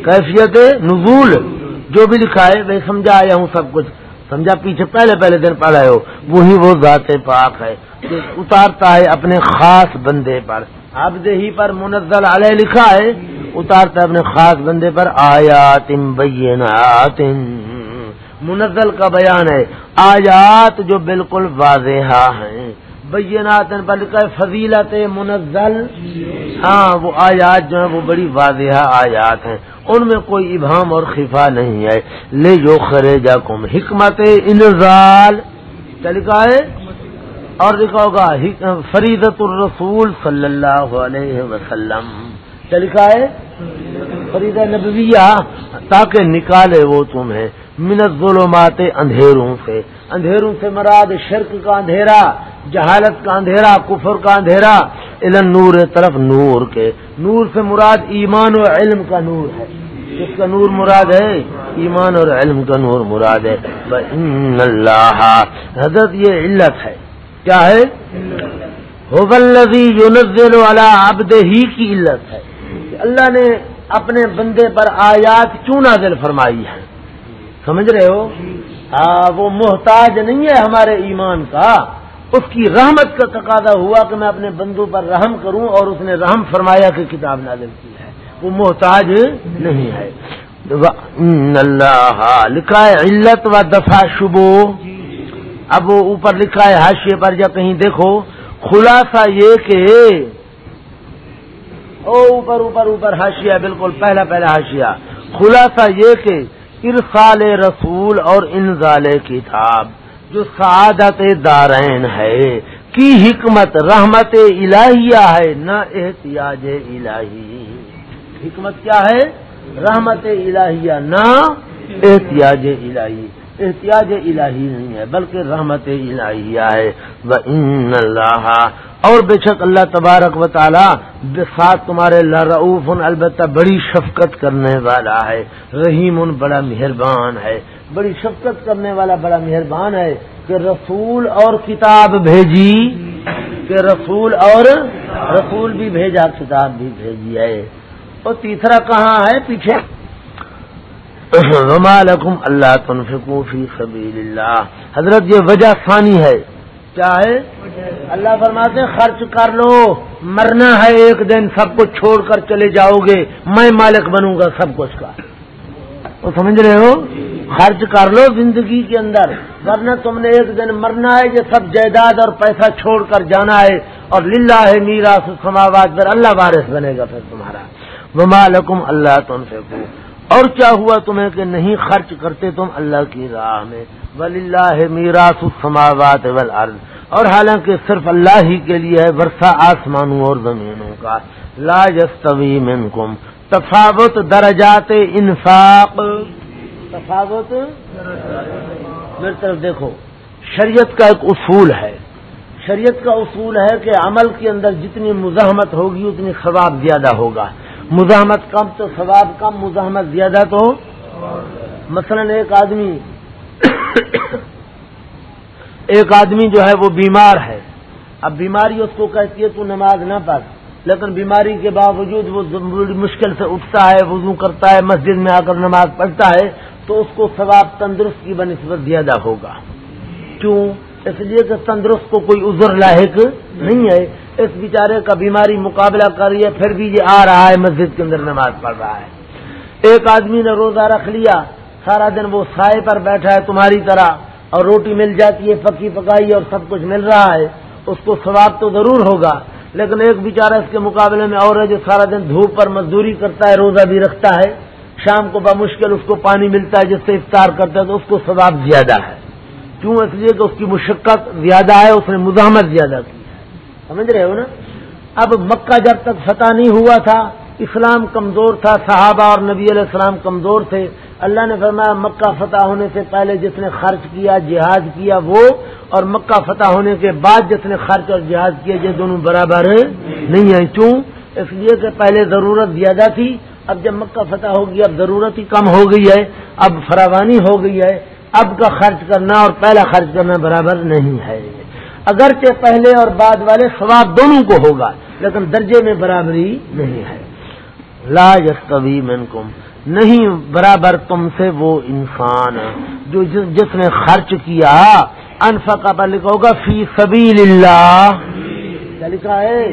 کیفیت نزول۔ جو بھی لکھا ہے میں سمجھا آیا ہوں سب کچھ۔ سمجھا پیچھے پہلے پہلے دن پڑھا ہو۔ وہی وہ ذات پاک ہے جو اتارتا ہے اپنے خاص بندے پر۔ اب ہی پر منزل علیہ لکھا ہے۔ اتارتا ہے اپنے خاص بندے پر آیات بینات۔ منزل کا بیان ہے۔ آیات جو بالکل واضح ہیں۔ بینات پر لکھا ہے فضیلت منزل. ہاں وہ آیات جو ہیں، وہ بڑی واضح آیات ہیں۔ ان میں کوئی ابہام اور خفا نہیں ہے۔ لے جو خرے جا کم حکمت انزال۔ کیا لکھا ہے؟ اور لکھا ہوگا فریدت الرسول صلی اللہ علیہ وسلم۔ کیا لکھا ہے؟ فرید نبویہ۔ تاکہ نکالے وہ تمہیں منت ظلمات اندھیروں سے۔ اندھیروں سے مراد شرک کا اندھیرا۔ جہالت کا اندھیرا، کفر کا اندھیرا علم نور طرف نور کے۔ نور سے مراد ایمان و علم کا نور ہے۔ کس کا نور مراد ہے؟ ایمان اور علم کا نور مراد ہے۔ اللہ حضرت یہ علت ہے۔ کیا ہے؟ والا آبد ہی کی علت ہے۔ اللہ نے اپنے بندے پر آیات کیوں نازل فرمائی ہے سمجھ رہے ہو؟ ہاں، وہ محتاج نہیں ہے ہمارے ایمان کا۔ اس کی رحمت کا تقاضا ہوا کہ میں اپنے بندوں پر رحم کروں اور اس نے رحم فرمایا کہ کتاب نازل کی ہے۔ وہ محتاج نہیں ہے۔ اللہ لکھا ہے علت و دفاع شبو اب وہ اوپر لکھا ہے حاشیے پر جب کہیں دیکھو۔ خلاصہ یہ کہ او اوپر اوپر اوپر حاشیہ، بالکل پہلا پہلا حاشیہ۔ خلاصہ یہ کہ ارسال رسول اور انزال کتاب۔ جو سعادت دارین ہے، کی حکمت رحمت الہیہ ہے، نہ احتیاج الہی۔ حکمت کیا ہے؟ رحمت الہیہ، نہ احتیاج الہی۔ احتیاج الہی نہیں ہے، بلکہ رحمت الہیہ ہے۔ وہ ان اللہ، اور بے شک اللہ تبارک و تعالی ساتھ تمہارے لرعوف البتہ بڑی شفقت کرنے والا ہے۔ رحیم ان بڑا مہربان ہے۔ بڑی شفقت کرنے والا بڑا مہربان ہے کہ رسول اور کتاب بھیجی، کہ رسول اور رسول بھی بھیجا، کتاب بھی بھیجی ہے۔ اور تیسرا کہاں ہے؟ پیچھے۔ لکم اللہ تنفقو فی سبیل اللہ حضرت یہ وجہ ثانی ہے۔ کیا ہے؟ اللہ فرماتے ہیں، خرچ کر لو۔ مرنا ہے ایک دن، سب کچھ چھوڑ کر چلے جاؤ گے۔ میں مالک بنوں گا سب کچھ کا۔ وہ سمجھ رہے ہو؟ خرچ کر لو زندگی کے اندر، ورنہ تم نے ایک دن مرنا ہے یہ سب جائیداد اور پیسہ چھوڑ کر جانا ہے اور للہ ہے میرا سماواد پر اللہ وارث بنے گا پھر تمہارا۔ وہ مالکم اللہ تم سے اور کیا ہوا تمہیں کہ نہیں خرچ کرتے تم اللہ کی راہ میں؟ ولی اللہ میرا سماوات اور حالانکہ صرف اللہ ہی کے لیے ہے برسا آسمانوں اور زمینوں کا۔ لا جستوی منکم۔ تفاوت درجات انفاق۔ تفاوت میری طرف دیکھو، شریعت کا ایک اصول ہے۔ شریعت کا اصول ہے کہ عمل کے اندر جتنی مزاحمت ہوگی، اتنی ثواب زیادہ ہوگا۔ مزاحمت کم تو ثواب کم، مزاحمت زیادہ تو مثلا ایک آدمی ایک آدمی جو ہے وہ بیمار ہے۔ اب بیماری اس کو کہتی ہے، تو نماز نہ پڑھ۔ لیکن بیماری کے باوجود وہ مشکل سے اٹھتا ہے، وضو کرتا ہے، مسجد میں آ کر نماز پڑھتا ہے۔ تو اس کو ثواب تندرست کی بنسبت زیادہ ہوگا۔ کیوں؟ اس لیے کہ تندرست کو کوئی عذر لاحق نہیں ہے۔ اس بیچارے کا بیماری مقابلہ کر رہی ہے، پھر بھی یہ آ رہا ہے، مسجد کے اندر نماز پڑھ رہا ہے۔ ایک آدمی نے روزہ رکھ لیا، سارا دن وہ سائے پر بیٹھا ہے تمہاری طرح، اور روٹی مل جاتی ہے، پکی پکائی اور سب کچھ مل رہا ہے۔ اس کو ثواب تو ضرور ہوگا، لیکن ایک بیچارہ اس کے مقابلے میں اور ہے جو سارا دن دھوپ پر مزدوری کرتا ہے، روزہ بھی رکھتا ہے۔ شام کو بمشکل اس کو پانی ملتا ہے جس سے افطار کرتا ہے تو اس کو ثواب زیادہ ہے۔ کیوں؟ اس لیے کہ اس کی مشقت زیادہ ہے، اس نے مزاحمت زیادہ کی ہے۔ سمجھ رہے ہو نا؟ اب مکہ جب تک فتح نہیں ہوا تھا، اسلام کمزور تھا، صحابہ اور نبی علیہ السلام کمزور تھے۔ اللہ نے فرمایا، مکہ فتح ہونے سے پہلے جس نے خرچ کیا، جہاد کیا وہ، اور مکہ فتح ہونے کے بعد جس نے خرچ اور جہاد کیا، یہ دونوں برابر نہیں ہیں۔ کیوں؟ اس لیے کہ پہلے ضرورت زیادہ تھی اب جب مکہ فتح ہوگی اب ضرورت ہی کم ہو گئی ہے، اب فراوانی ہو گئی ہے، اب کا خرچ کرنا اور پہلا خرچ کرنا برابر نہیں ہے۔ اگرچہ پہلے اور بعد والے ثواب دونوں کو ہوگا، لیکن درجے میں برابری نہیں ہے۔ لا یستوی منکم، نہیں برابر تم سے وہ انسان جو جس نے خرچ کیا انفقا پر لکھا ہوگا، فی سبیل اللہ۔ کیا لکھا ہے؟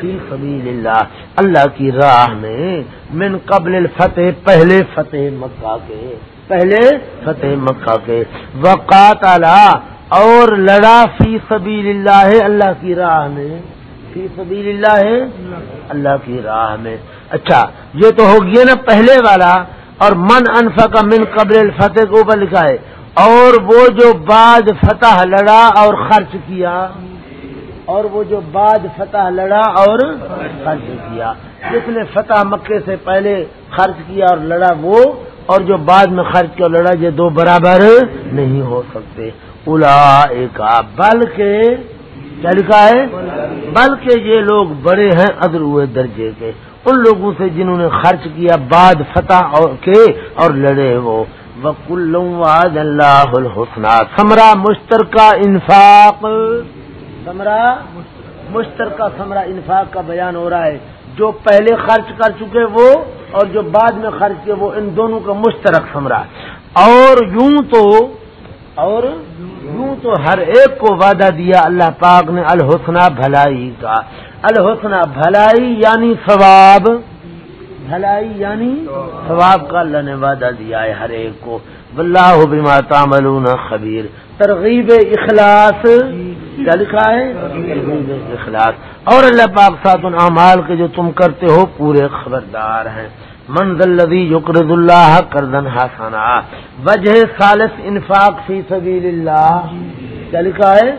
فی سبیل اللہ اللہ کی راہ میں من قبل الفتح، پہلے فتح مکہ کے، پہلے فتح مکہ کے۔ وقات اور لڑا فی سبیل اللہ اللہ کی راہ میں۔ فی سبیل اللہ ہے اللہ کی راہ میں۔ اچھا یہ تو ہو گیا نا پہلے والا، اور من انفا کا من قبل الفتح کے اوپر لکھا ہے۔ اور وہ جو بعد فتح لڑا اور خرچ کیا اور وہ جو بعد فتح لڑا اور خرچ کیا۔ جس نے فتح مکے سے پہلے خرچ کیا اور لڑا وہ، اور جو بعد میں خرچ کیا لڑا، یہ دو برابر نہیں ہو سکتے۔ الا ایک بلکہ کیا لکھا ہے؟ بلکہ یہ لوگ بڑے ہیں ادر ہوئے درجے کے۔ ان لوگوں سے جنہوں نے خرچ کیا بعد فتح کے اور لڑے وہ۔ وکل اللہ الحسنہ سمرا مشترکہ انفاق۔ سمرا مشترکہ سمرا انفاق کا بیان ہو رہا ہے۔ جو پہلے خرچ کر چکے وہ اور جو بعد میں خرچ کیے وہ ان دونوں کا مشترک سمرا اور یوں تو اور یوں تو ہر ایک کو وعدہ دیا اللہ پاک نے، الحسنہ بھلائی کا۔ الحسنہ بھلائی یعنی ثواب۔ بھلائی یعنی ثواب کا اللہ نے وعدہ دیا ہے ہر ایک کو۔ بلّہ بما تعملون خبیر۔ ترغیب اخلاص۔ کیا لکھا ہے؟ اخلاص۔ اور اللہ پاک سات اعمال کے جو تم کرتے ہو، پورے خبردار ہیں۔ منزل لدی یقرد اللہ کردن حسنا۔ وجہ سالس انفاق فی سبیل اللہ کیا لکھا ہے؟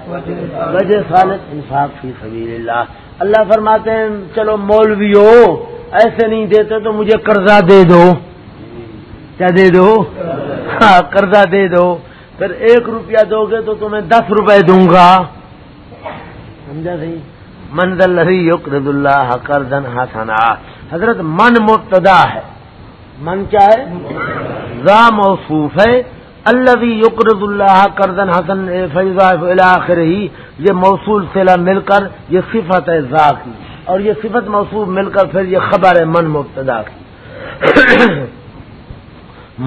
وجہ سالس انفاق فی سبیل اللہ اللہ فرماتے ہیں، چلو مولوی ہو ایسے نہیں دیتے تو مجھے قرضہ دے دو۔ کیا دے دو؟ ہاں قرضہ دے دو۔ پھر ایک روپیہ دو گے تو تمہیں دس روپے دوں گا۔ سمجھا سی؟ منزل یقرد اللہ کردن حسنا۔ حضرت من مبتدا ہے۔ من کیا ہے؟ ذا موصوف ہے۔ اللہ یقرد اللہ کردن حسن فیضا آخر ہی یہ موصول سلا مل کر یہ صفت ہے ذا کی۔ اور یہ صفت موصول مل کر پھر یہ خبر ہے من مبتدا کی۔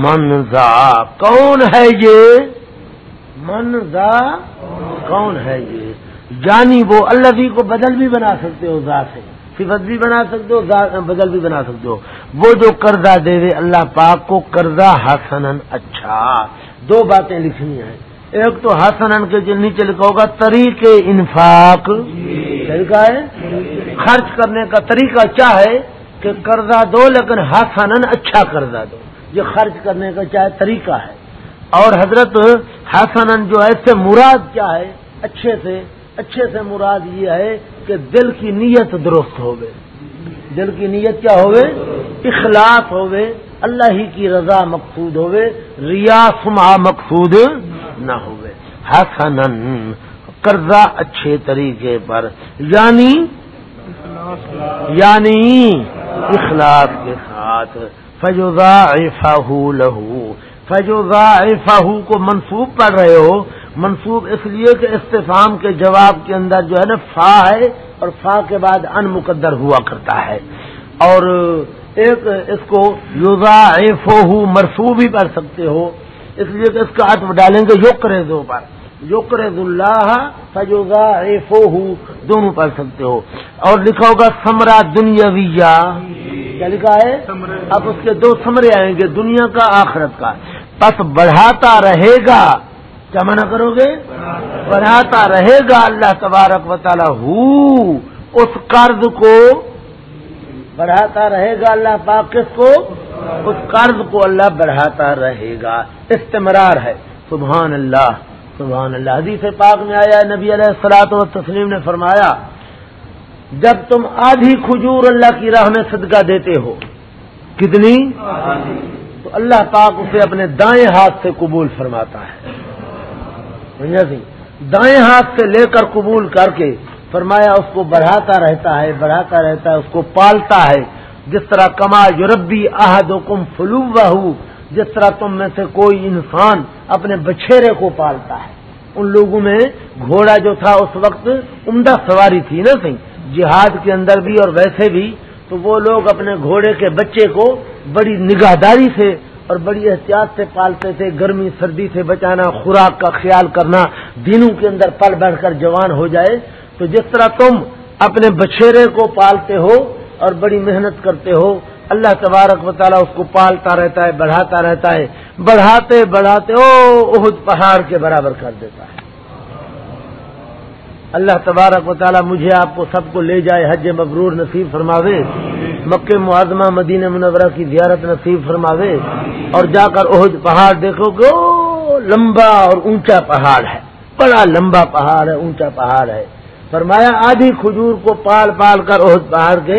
من ذا کون ہے یہ؟ من ذا کون ہے یہ؟ یعنی وہ اللہ کو بدل بھی بنا سکتے ہو ذا سے، صفت بھی بنا سکتے ہو بدل بھی بنا سکتے ہو۔ وہ جو قرضہ دے دے اللہ پاک کو قرضہ حسن اچھا۔ دو باتیں لکھنی ہیں۔ ایک تو حسن کے نیچے لکھا ہوگا، طریق انفاق۔ طریقہ ہے؟ خرچ کرنے کا طریقہ کیا ہے کہ قرضہ دو لیکن حسن اچھا قرضہ دو۔ یہ خرچ کرنے کا چاہے طریقہ ہے۔ اور حضرت حسن جو ہے اس سے مراد کیا ہے؟ اچھے سے اچھے سے مراد یہ ہے کہ دل کی نیت درست ہوگے دل کی نیت کیا ہوگے اخلاق ہوگے اللہ ہی کی رضا مقصود ہوگے ریا سما مقصود نہ ہوگے حسن قرضہ اچھے طریقے پر۔ یعنی؟ یعنی اخلاق کے ساتھ۔ فجوزا لہو فجوزا فہو کو منسوب پڑھ رہے ہو۔ منسوخ اس لیے کہ استفام کے جواب کے اندر جو ہے نا فا ہے اور فا کے بعد ان مقدر ہوا کرتا ہے اور ایک اس کو یوزا فوہ مرسو بھی پڑھ سکتے ہو اس لیے کہ اس کا عطف ڈالیں گے یوکر پر یوکر اللہ فجوزا فوہ دونوں پڑھ سکتے ہو اور لکھا ہوگا سمرا دنیا کیا لکھا ہے اب اس کے دو سمرے آئیں گے دنیا کا آخرت کا پس بڑھاتا رہے گا کیا منع کرو گے؟ بڑھاتا رہے گا اللہ تبارک و تعالی ہو اس قرض کو بڑھاتا رہے گا اللہ پاک کس کو؟ اس قرض کو اللہ بڑھاتا رہے گا۔ استمرار ہے۔ سبحان اللہ سبحان اللہ۔ حدیث پاک میں آیا نبی علیہ السلاط و تسلیم نے فرمایا جب تم آدھی کھجور اللہ کی راہ میں صدقہ دیتے ہو کتنی؟ تو اللہ پاک اسے اپنے دائیں ہاتھ سے قبول فرماتا ہے۔ دائیں ہاتھ سے لے کر قبول کر کے فرمایا اس کو بڑھاتا رہتا ہے، بڑھاتا رہتا ہے، اس کو پالتا ہے۔ جس طرح کما یوربی عہد کم فلو جس طرح تم میں سے کوئی انسان اپنے بچھیرے کو پالتا ہے۔ ان لوگوں میں گھوڑا جو تھا اس وقت عمدہ سواری تھی نا سی جہاد کے اندر بھی اور ویسے بھی تو وہ لوگ اپنے گھوڑے کے بچے کو بڑی نگاہداری سے اور بڑی احتیاط سے پالتے تھے، گرمی، سردی سے بچانا، خوراک کا خیال کرنا دنوں کے اندر پل بڑھ کر جوان ہو جائے۔ تو جس طرح تم اپنے بچھیرے کو پالتے ہو اور بڑی محنت کرتے ہو، اللہ تبارک و تعالیٰ اس کو پالتا رہتا ہے، بڑھاتا رہتا ہے۔ بڑھاتے بڑھاتے، او اہد پہاڑ کے برابر کر دیتا ہے۔ اللہ تبارک و تعالیٰ مجھے آپ کو سب کو لے جائے، حج مبرور نصیب فرماوے۔ مکہ معظمہ مدینہ منورہ کی زیارت نصیب فرماوے اور جا کر عہد پہاڑ دیکھو گے لمبا اور اونچا پہاڑ ہے، بڑا لمبا پہاڑ ہے، اونچا پہاڑ ہے۔ فرمایا، آدھی کھجور کو پال پال کر عہد پہاڑ کے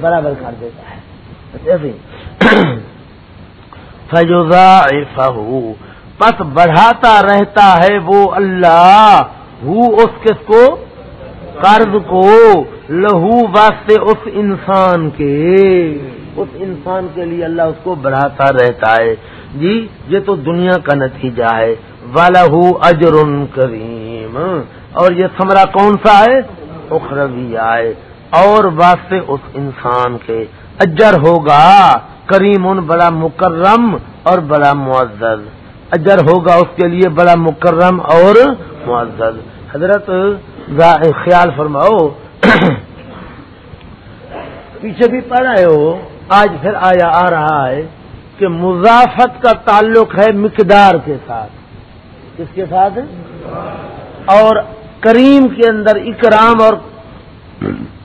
برابر کر دیتا ہے۔ فجوزا پس بڑھاتا رہتا ہے وہ اللہ۔ ہو اس کس کو؟ قرض کو۔ لہو واسطے اس انسان کے، اس انسان کے لیے اللہ اس کو بڑھاتا رہتا ہے۔ جی یہ تو دنیا کا نتیجہ ہے۔ والا اجر کریم اور یہ سمرا کون سا ہے؟ اخروی آئے اور واسطے اس انسان کے۔ اجر ہوگا کریم ان بڑا مکرم اور بڑا معزز۔ اجر ہوگا اس کے لیے بڑا مکرم اور معزز۔ حضرت خیال فرماؤ۔ پیچھے بھی پڑھ رہے ہو، آج پھر آیا آ رہا ہے کہ مضافت کا تعلق ہے مقدار کے ساتھ۔ کس کے ساتھ؟ اور کریم کے اندر اکرام اور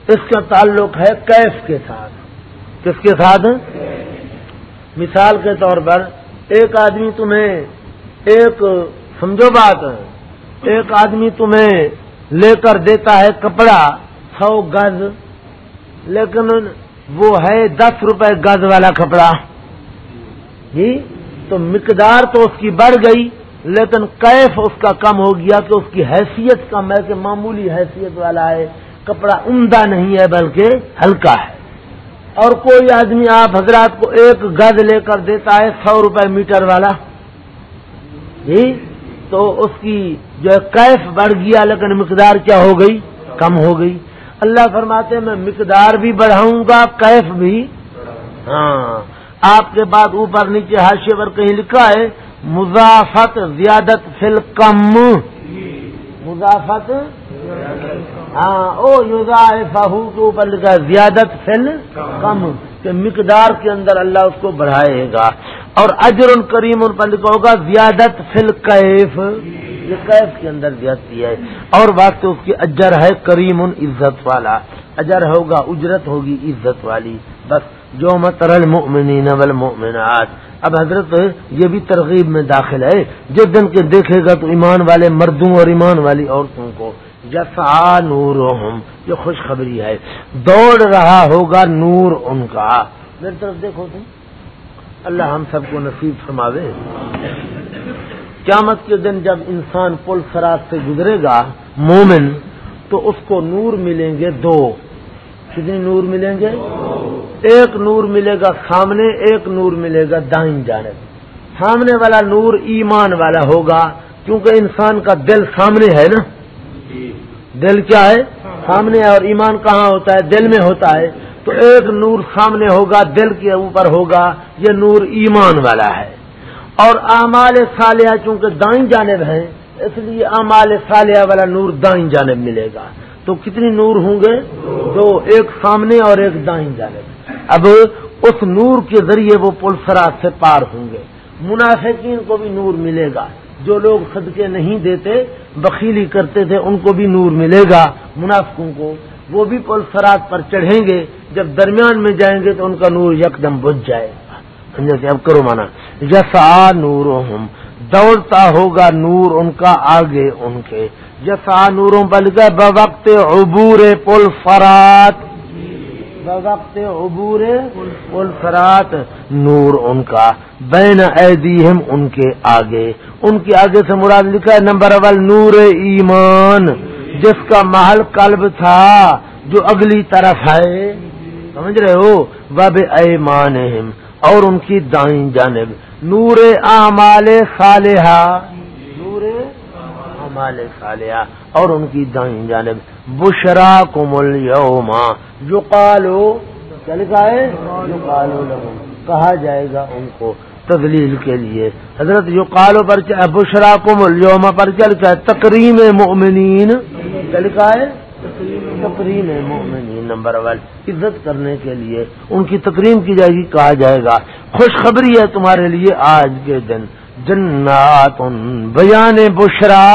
اس کا تعلق ہے کیف کے ساتھ۔ کس کے ساتھ؟ مثال کے طور پر ایک آدمی تمہیں ایک، سمجھو بات، ایک آدمی تمہیں لے کر دیتا ہے کپڑا سو گز، لیکن وہ ہے دس روپے گز والا کپڑا۔ جی تو مقدار تو اس کی بڑھ گئی، لیکن کیف اس کا کم ہو گیا کہ اس کی حیثیت کم ہے کہ معمولی حیثیت والا ہے۔ کپڑا عمدہ نہیں ہے، بلکہ ہلکا ہے۔ اور کوئی آدمی آپ حضرات کو ایک گز لے کر دیتا ہے سو روپے میٹر والا۔ جی تو اس کی جو ہے کیف بڑھ گیا، لیکن مقدار کیا ہو گئی؟ کم ہو گئی۔ اللہ فرماتے میں مقدار بھی بڑھاؤں گا، کیف بھی۔ ہاں۔ آپ کے بعد اوپر نیچے حاشے پر کہیں لکھا ہے، مضافت زیادت فل کم مضافت؟ ہاں او یوزا فہو کے اوپر لکھا ہے، زیادت فل کم کہ مقدار کے اندر اللہ اس کو بڑھائے گا۔ اور اجر کریم ان پر لکھا ہوگا، زیادت فل کیف یہ کیف کے اندر زیادتی ہے۔ اور بات تو اس کی اجر ہے کریم ان عزت والا۔ اجر ہوگا، اجرت ہوگی عزت والی۔ بس، جو مترل المؤمنین والمؤمنات۔ اب حضرت یہ بھی ترغیب میں داخل ہے۔ جس دن کے دیکھے گا تو ایمان والے مردوں اور ایمان والی عورتوں کو۔ جسا نور یہ خوشخبری ہے۔ دوڑ رہا ہوگا نور ان کا۔ میری طرف دیکھو تم۔ اللہ ہم سب کو نصیب فرماوے۔ قیامت کے دن جب انسان پل سراج سے گزرے گا، مومن، تو اس کو نور ملیں گے دو۔ کتنی نور ملیں گے؟ ایک نور ملے گا سامنے، ایک نور ملے گا دائیں جانب۔ سامنے والا نور ایمان والا ہوگا، کیونکہ انسان کا دل سامنے ہے نا۔ دل کیا ہے؟ سامنے اور ایمان کہاں ہوتا ہے؟ دل میں ہوتا ہے۔ تو ایک نور سامنے ہوگا، دل کے اوپر ہوگا، یہ نور ایمان والا ہے۔ اور اعمال صالحہ چونکہ دائیں جانب ہیں، اس لیے اعمال صالحہ والا نور دائیں جانب ملے گا۔ تو کتنی نور ہوں گے؟ دو، ایک سامنے اور ایک دائیں جانب۔ اب اس نور کے ذریعے وہ پل سرات سے پار ہوں گے۔ منافقین کو بھی نور ملے گا۔ جو لوگ صدقے نہیں دیتے، بخیلی کرتے تھے، ان کو بھی نور ملے گا۔ منافقوں کو وہ بھی پل سرات پر چڑھیں گے۔ جب درمیان میں جائیں گے تو ان کا نور یکدم بجھ جائے۔ گا اب کرو مانا۔ جسا نور دوڑتا ہوگا نور ان کا آگے ان کے۔ جسا نوروں پر بوقت عبور پل فرات بوقت عبور پل فرات نور ان کا۔ بین ایدیہم، ان کے آگے۔ ان کے آگے سے مراد لکھا ہے، نمبر اول، نور ایمان۔ جس کا محل قلب تھا، جو اگلی طرف ہے۔ سمجھ رہے ہو؟ وب ایمان اور ان کی دائیں جانب۔ نور اعمال صالحہ۔ نور اعمال صالحہ۔ اور ان کی دائیں جانب۔ بشرا کمل یوما جو کالو چل گئے؟ جو کالو لگو کہا جائے گا ان کو تدلیل کے لیے۔ حضرت جو کالو پر بشرا کم الوما پر چل کا تقریم مومنین۔ لکھا ہے تقریم مومنین، نمبر ون عزت کرنے کے لیے ان کی تقریم کی جائے گی، کہا جائے گا، خوشخبری ہے تمہارے لیے آج کے دن، جنات بیان بشرا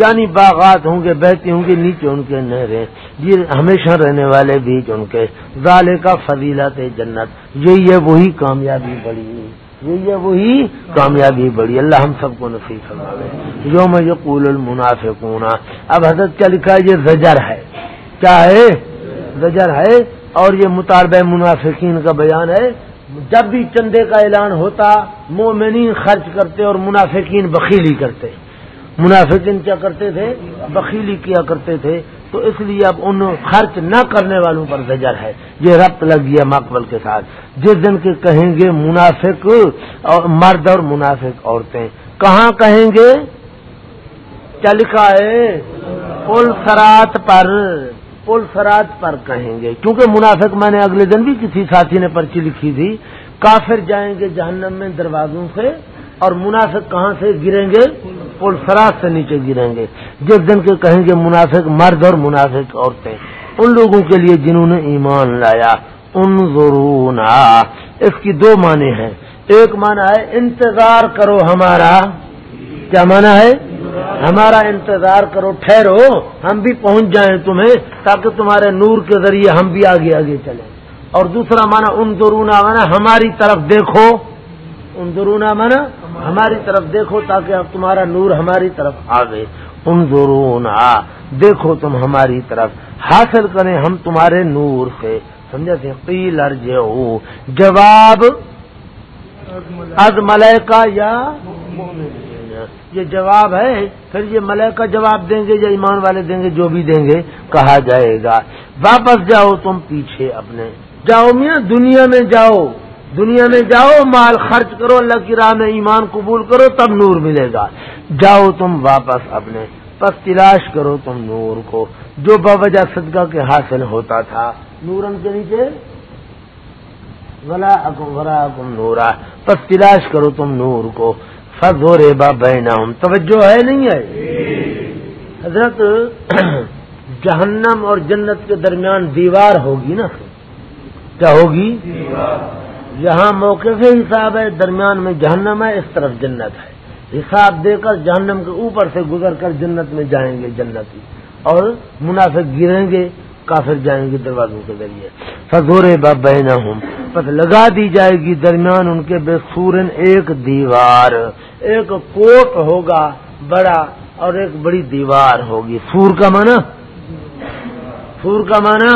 یعنی باغات ہوں گے بہتی ہوں گی نیچے ان کے نہریں، یہ ہمیشہ رہنے والے بیچ ان کے ظالے کا فضیلت جنت، یہی ہے وہی کامیابی بڑی، یہی ہے وہی کامیابی بڑی، اللہ ہم سب کو نصیب فرماوے۔ یوم یقول المنافقون، اب حضرت کیا لکھا ہے؟ یہ زجر ہے۔ کیا ہے؟ زجر ہے۔ اور یہ مطالبہ منافقین کا بیان ہے۔ جب بھی چندے کا اعلان ہوتا، مومنین خرچ کرتے اور منافقین بخیلی کرتے۔ منافقین کیا کرتے تھے؟ بخیلی کیا کرتے تھے۔ تو اس لیے اب ان خرچ نہ کرنے والوں پر زجر ہے۔ یہ ربط لگ گیا مقبل کے ساتھ۔ جس دن کے کہیں گے منافق اور مرد اور منافق عورتیں۔ کہاں کہیں گے؟ کیا لکھا ہے؟ پل سرات پر۔ پل سرات پر کہیں گے۔ کیونکہ منافق میں نے اگلے دن بھی کسی ساتھی نے پرچی لکھی تھی، کافر جائیں گے جہنم میں دروازوں سے اور منافق کہاں سے گریں گے؟ پل سراج سے نیچے گریں گے۔ جس دن کے کہیں گے منافق مرد اور منافق عورتیں۔ ان لوگوں کے لیے جنہوں نے ایمان لایا ان ضرور اس کی دو معنی ہیں۔ ایک معنی ہے، انتظار کرو ہمارا۔ کیا معنی ہے؟ ہمارا انتظار کرو، ٹھہرو، ہم بھی پہنچ جائیں تمہیں تاکہ تمہارے نور کے ذریعے ہم بھی آگے آگے چلیں۔ اور دوسرا معنی ان ضرور مانا ہماری طرف دیکھو۔ ان درونا مانا ہماری طرف دیکھو تاکہ اب تمہارا نور ہماری طرف آگے ان درونا دیکھو تم ہماری طرف۔ حاصل کریں ہم تمہارے نور سے۔ سمجھا قیل ارجعو۔ جواب، از ملائکہ یا یہ جواب ہے، پھر یہ ملائکہ جواب دیں گے یا ایمان والے دیں گے، جو بھی دیں گے، کہا جائے گا۔ واپس جاؤ تم پیچھے اپنے۔ جاؤ میاں، دنیا میں جاؤ۔ دنیا میں جاؤ، مال خرچ کرو، اللہ کی راہ میں ایمان قبول کرو، تب نور ملے گا۔ جاؤ تم واپس اپنے۔ پس تلاش کرو تم نور کو، جو باوجہ صدقہ کے حاصل ہوتا تھا۔ نورن کے نیچے؟ ولا ورا کم نورا۔ پس تلاش کرو تم نور کو۔ فضو رے با توجہ ہے نہیں ہے؟ حضرت جہنم اور جنت کے درمیان دیوار ہوگی نا؟ کیا ہوگی؟ یہاں موقع سے حساب ہے، درمیان میں جہنم ہے، اس طرف جنت ہے۔ حساب دے کر جہنم کے اوپر سے گزر کر جنت میں جائیں گے، جنتی۔ اور منافق گریں گے۔ کافر جائیں گے دروازوں کے ذریعے۔ فضورے با بہنا ہوں پس لگا دی جائے گی درمیان ان کے بے سورن ایک دیوار۔ ایک کوٹ ہوگا بڑا اور ایک بڑی دیوار ہوگی۔ سور کا مانا سور کا مانا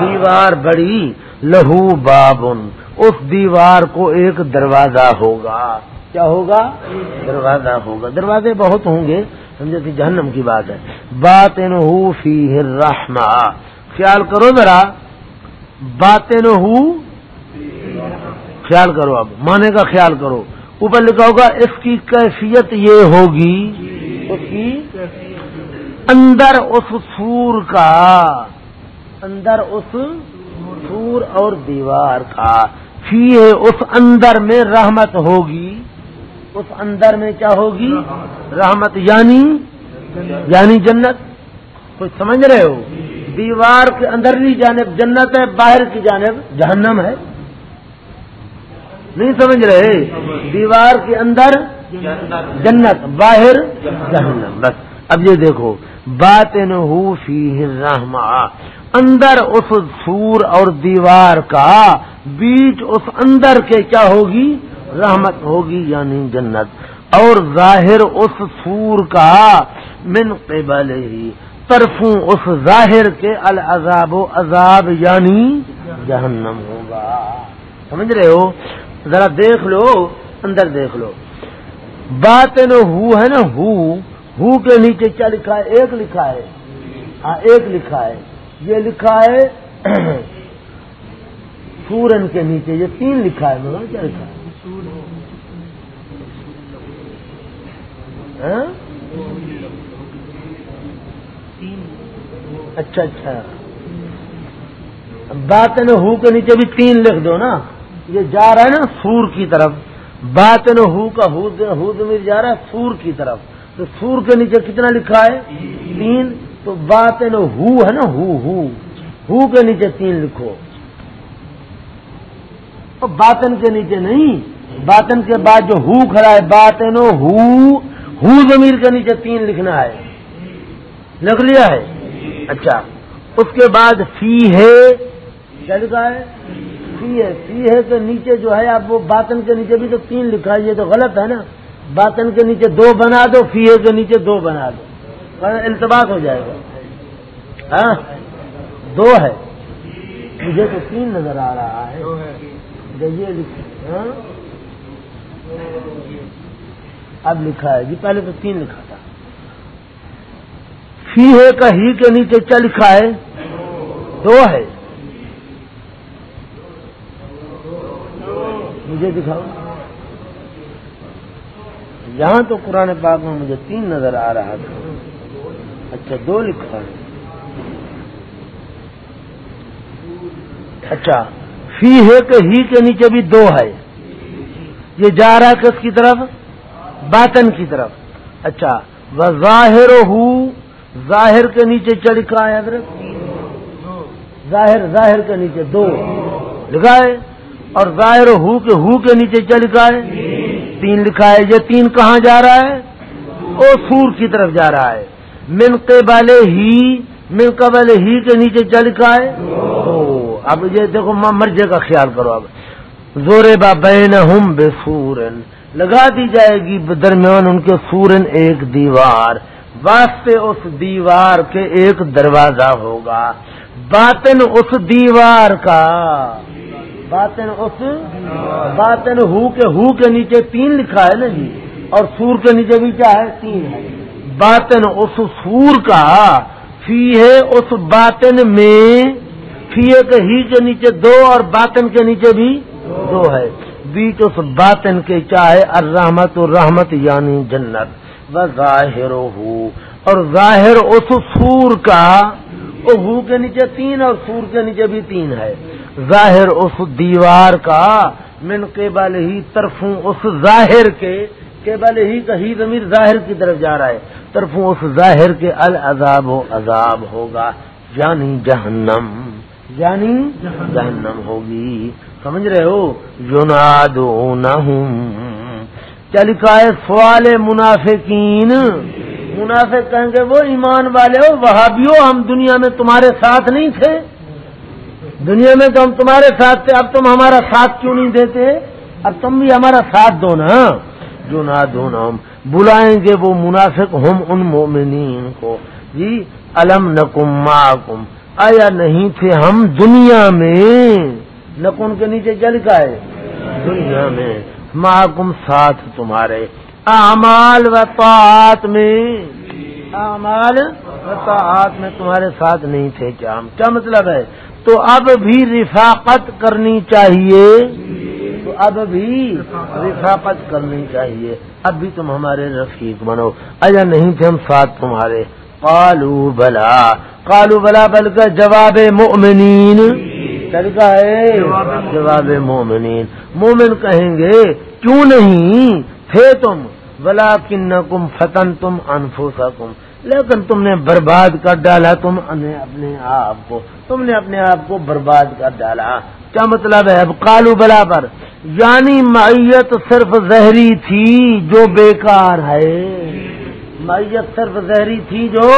دیوار بڑی۔ لہو بابن۔ اس دیوار کو ایک دروازہ ہوگا۔ کیا ہوگا؟ دروازہ ہوگا۔ دروازے بہت ہوں گے۔ سمجھے تھی جہنم کی بات ہے۔ بات فی رحما خیال کرو ذرا۔ بات خیال کرو اب۔ مانے کا خیال کرو۔ اوپر لکھا ہوگا، اس کی کیفیت یہ ہوگی اس کی اندر اس سور کا، اندر اس سور اور دیوار کا فی اس اندر میں رحمت ہوگی۔ اس اندر میں کیا ہوگی؟ رحمت یعنی؟ یعنی جنت؟ کچھ سمجھ رہے ہو؟ دیوار کے اندر بھی جانب جنت ہے، باہر کی جانب جہنم ہے۔ نہیں سمجھ رہے؟ دیوار کے اندر جنت، باہر جہنم۔ بس، اب یہ دیکھو۔ بات فی رحما اندر اس سور اور دیوار کا بیچ، اس اندر کے کیا ہوگی؟ رحمت ہوگی یعنی جنت۔ اور ظاہر اس سور کا من قبل ہی، طرفوں اس ظاہر کے العذاب و عذاب یعنی جہنم ہوگا۔ سمجھ رہے ہو؟ ذرا دیکھ لو، اندر دیکھ لو۔ بات ہو ہے نا ہو ہو کے نیچے کیا لکھا ہے؟ ایک لکھا ہے۔ ہاں ایک لکھا ہے۔ یہ لکھا ہے سورن کے نیچے، یہ تین لکھا ہے۔ کیا لکھا ہے ہاں؟ ہاں؟ اچھا اچھا۔ بات ہے نا ہو کے نیچے بھی تین لکھ دو نا۔ یہ جا رہا ہے نا سور کی طرف۔ باطن ہو کا ہو ضمیر جا رہا ہے سور کی طرف۔ تو سور کے نیچے کتنا لکھا ہے؟ تین۔ تو باطن ہو ہے نا، ہو ہو۔ ہو کے نیچے تین لکھو۔ باطن کے نیچے نہیں۔ باطن کے بعد جو ہو کھڑا ہے، باطن ہو ہو ضمیر کے نیچے تین لکھنا ہے۔ لکھ لیا ہے؟ اچھا۔ اس کے بعد فی ہے۔ کیا لکھا ہے؟ فی ہے۔ فی ہے کے نیچے جو ہے اب وہ باطن کے نیچے بھی تو تین لکھا ہے یہ تو غلط ہے نا۔ باطن کے نیچے دو بنا دو فی ہے کے نیچے دو بنا دو۔ التباس ہو جائے گا۔ ہاں؟ دو ہے۔ مجھے تو تین نظر آ رہا ہے۔ ہاں؟ اب لکھا ہے جی پہلے تو تین لکھا تھا۔ فی ہے کا ہی کے نیچے کیا لکھا ہے؟ دو ہے۔ مجھے دکھاؤ۔ یہاں تو قرآن پاک میں مجھے تین نظر آ رہا تھا۔ اچھا دو لکھا ہے۔ اچھا فی ہے کہ ہی کے نیچے بھی دو ہے۔ یہ جا رہا ہے کس کی طرف؟ باطن کی طرف۔ اچھا وہ ظاہر ہو ظاہر کے نیچے چڑھ کا ہے حضرت۔ ظاہر ظاہر کے نیچے دو۔ لکھا ہے اور ظاہر ہو کے ہو کے نیچے چڑھ لکھا ہے تین لکھا ہے یہ تین کہاں جا رہا ہے؟ او سور کی طرف جا رہا ہے۔ من قبل ہی، من قبل ہی کے نیچے چل لکھا ہے اب یہ دیکھو مرجے کا خیال کرو اب۔ زور با بین ہم بے سورن لگا دی جائے گی درمیان ان کے سورن ایک دیوار۔ واسطے اس دیوار کے ایک دروازہ ہوگا۔ باطن اس دیوار کا۔ باطن اس باطن ہو کے ہو کے نیچے تین لکھا ہے نا جی۔ اور سور کے نیچے بھی کیا ہے؟ تین ہے۔ باطن اس سور کا۔ فی ہے اس باطن میں فی کے ہی کے نیچے دو اور باطن کے نیچے بھی دو ہے۔ بیچ اس باطن کے چاہے الرحمت الرحمت یعنی جنت و ظاہر ہو اور ظاہر اس سور کا ہو کے نیچے تین اور سور کے نیچے بھی تین ہے۔ ظاہر اس دیوار کا، من کے بل ہی طرفوں اس ظاہر کے کے بل ہی کا ہی ضمیر ظاہر کی طرف جا رہا ہے۔ طرفوں اس ظاہر کے العذاب و عذاب ہوگا یعنی جہنم یعنی جہنم ہوگی۔ سمجھ رہے ہو؟ یونادو کیا لکھا ہے؟ سوال منافقین۔ منافق کہیں گے، وہ ایمان والے ہو وہابیو ہم دنیا میں تمہارے ساتھ نہیں تھے۔ دنیا میں تو ہم تمہارے ساتھ تھے، اب تم ہمارا ساتھ کیوں نہیں دیتے؟ اب تم بھی ہمارا ساتھ دو نا۔ جو نہ دو نا ہم بلائیں گے وہ منافق ہم ان مومنین کو۔ جی الم نکم کم آیا نہیں تھے ہم دنیا میں؟ نکن کے نیچے جل کا ہے دنیا میں محکم ساتھ تمہارے۔ اعمال و طاعت میں۔ اعمال و طاعت میں تمہارے ساتھ نہیں تھے کیا ہم۔ کیا مطلب ہے؟ تو اب بھی رفاقت کرنی چاہیے۔ تو اب بھی رفاقت کرنی چاہیے۔ اب بھی تم ہمارے رفیق بنو۔ اجا نہیں تھے ہم ساتھ تمہارے۔ کالو بلا۔ کالو بلا بل کا جواب مومنین طریقہ ہے۔ جواب مومنین، مومن کہیں گے، کیوں نہیں؟ تھے تم۔ بلا کن کم فتن تم انفو لیکن تم نے برباد کر ڈالا تم نے اپنے آپ کو۔ تم نے اپنے آپ کو برباد کر ڈالا۔ کیا مطلب ہے؟ اب کالو بلا پر۔ یعنی معیت صرف زہری تھی جو بیکار ہے۔ معیت صرف زہری تھی جو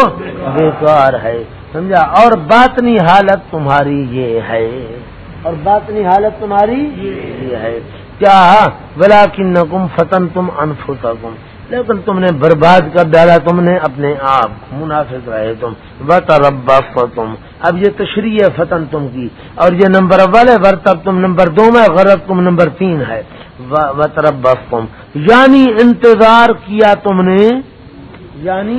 بیکار ہے، سمجھا؟ اور باطنی حالت تمہاری یہ ہے۔ اور باطنی حالت تمہاری یہ ہے۔ کیا؟ بلا کم فتن تم انفسکم۔ لیکن تم نے برباد کر ڈالا، تم نے اپنے آپ منافق رہے تم۔ و تم اب یہ تشریح ہے فتن تم کی۔ اور یہ نمبر اول ہے، ورتب تم۔ نمبر دو میں غرض تم۔ نمبر تین ہے۔ و تم یعنی انتظار کیا تم نے؟ یعنی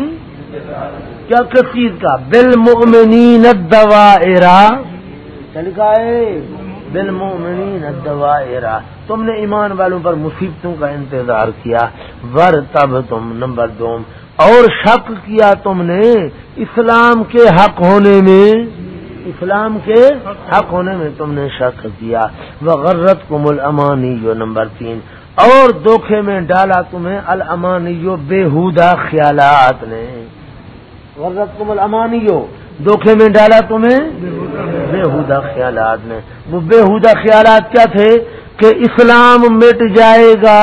کیا کس چیز کا؟ بل مومنین دوا ایرا چل گئے بل مومنین دوا ایرا تم نے ایمان والوں پر مصیبتوں کا انتظار کیا. ور تب تم نمبر دو. اور شک کیا تم نے؟ اسلام کے حق ہونے میں. اسلام کے حق ہونے میں تم نے شک کیا. غرت کم المانی جو نمبر تین. اور دھوکھے میں ڈالا تمہیں المانی جو خیالات نے۔ غرت کم المانی دھوکھے میں ڈالا تمہیں بےحودہ خیالات نے۔ وہ بےحودہ خیالات کیا تھے کہ اسلام مٹ جائے گا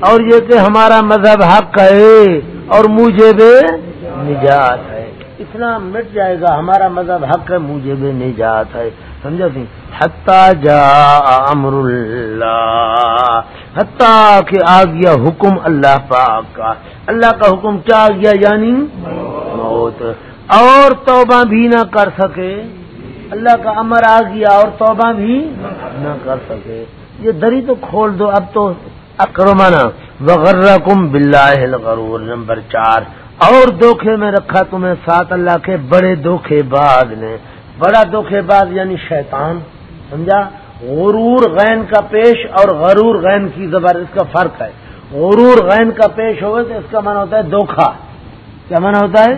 اور یہ کہ ہمارا مذہب حق ہے اور مجھے بے نجات ہے۔ اسلام مٹ جائے گا، ہمارا مذہب حق ہے مجھے بے نجات ہے۔ سمجھا سی حتہ جا امر اللہ۔ حتہ کہ آ گیا حکم اللہ پاک کا۔ اللہ کا حکم کیا آ گیا؟ یعنی موت۔ اور توبہ بھی نہ کر سکے۔ اللہ کا امر آ گیا اور توبہ بھی نہ کر سکے۔ یہ دری تو کھول دو، اب تو اکرمانا وغیرہ کم بلّہ غرور نمبر چار۔ اور دھوکھے میں رکھا تمہیں ساتھ اللہ کے بڑے دھوکھے باز نے۔ بڑا دھوکھے باز یعنی شیطان، سمجھا؟ غرور غین کا پیش اور غرور غین کی زبر، اس کا فرق ہے۔ غرور غین کا پیش ہوئے تو اس کا من ہوتا ہے دھوکھا کیا مانا ہوتا ہے؟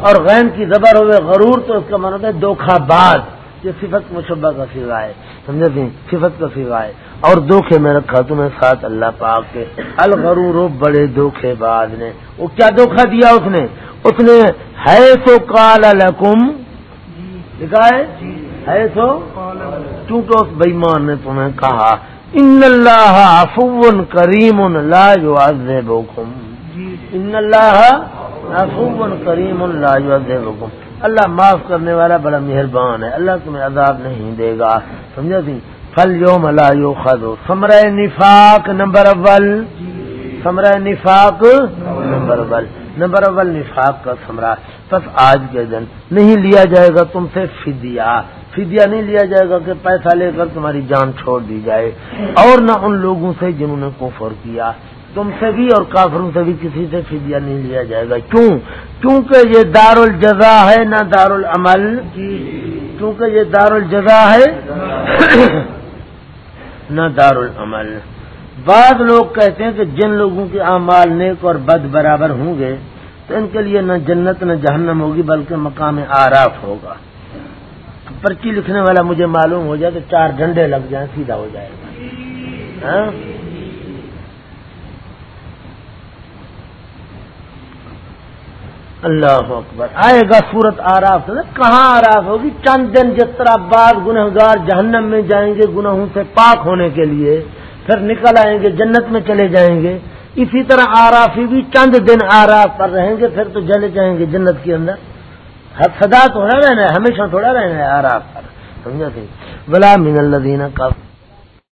اور غین کی زبر ہوئے غرور تو اس کا مانا ہوتا ہے دھوکھا باز یہ صفت مشبہ کا سوا ہے۔ سمجھے تھی صفت کا سوا ہے۔ اور دھوکھے میں رکھا تمہیں ساتھ اللہ پاک کے۔ الغرور بڑے دھوکھے باز نے۔ وہ کیا دھوکھا دیا اس نے؟ اس نے ہے تو کال الحکم لکھا ہے؟ ہے تو کیونکہ اس بےمان نے تمہیں کہا، ان اللہ فون کریم لا جو ان اللہ کریم اللہ اللہ معاف کرنے والا بڑا مہربان ہے، اللہ تمہیں عذاب نہیں دے گا۔ سمجھا سی؟ فل یوم یو خدو سمرہ نفاق نمبر اول۔ سمرہ نفاق نمبر اول۔ نمبر اول نفاق کا سمرا بس آج کے دن نہیں لیا جائے گا تم سے فدیہ۔ فدیہ نہیں لیا جائے گا کہ پیسہ لے کر تمہاری جان چھوڑ دی جائے۔ اور نہ ان لوگوں سے جنہوں نے کفر کیا۔ تم سے بھی اور کافروں سے بھی کسی سے فدیہ نہیں لیا جائے گا۔ کیوں؟ کیونکہ یہ دار الجزا ہے، نہ دار العمل کیونکہ یہ دار الجزا ہے، نہ دار العمل بعض لوگ کہتے ہیں کہ جن لوگوں کے اعمال نیک اور بد برابر ہوں گے، تو ان کے لیے نہ جنت نہ جہنم ہوگی، بلکہ مقام آراف ہوگا۔ پرچی لکھنے والا مجھے معلوم ہو جائے تو چار ڈنڈے لگ جائیں، سیدھا ہو جائے گا۔ ہاں؟ اللہ اکبر۔ آئے گا سورت آراف کہاں آراف ہوگی؟ چند دن جس طرح بعض گنہگار جہنم میں جائیں گے گناہوں سے پاک ہونے کے لیے پھر نکل آئیں گے، جنت میں چلے جائیں گے۔ اسی طرح آرافی بھی چند دن آراف پر رہیں گے، پھر تو جلے جائیں گے جنت کے اندر۔ سدا تھوڑا رہنا ہے، ہمیشہ تھوڑا رہنا ہے آراف پر۔ سمجھا سی بلا من اللہ کا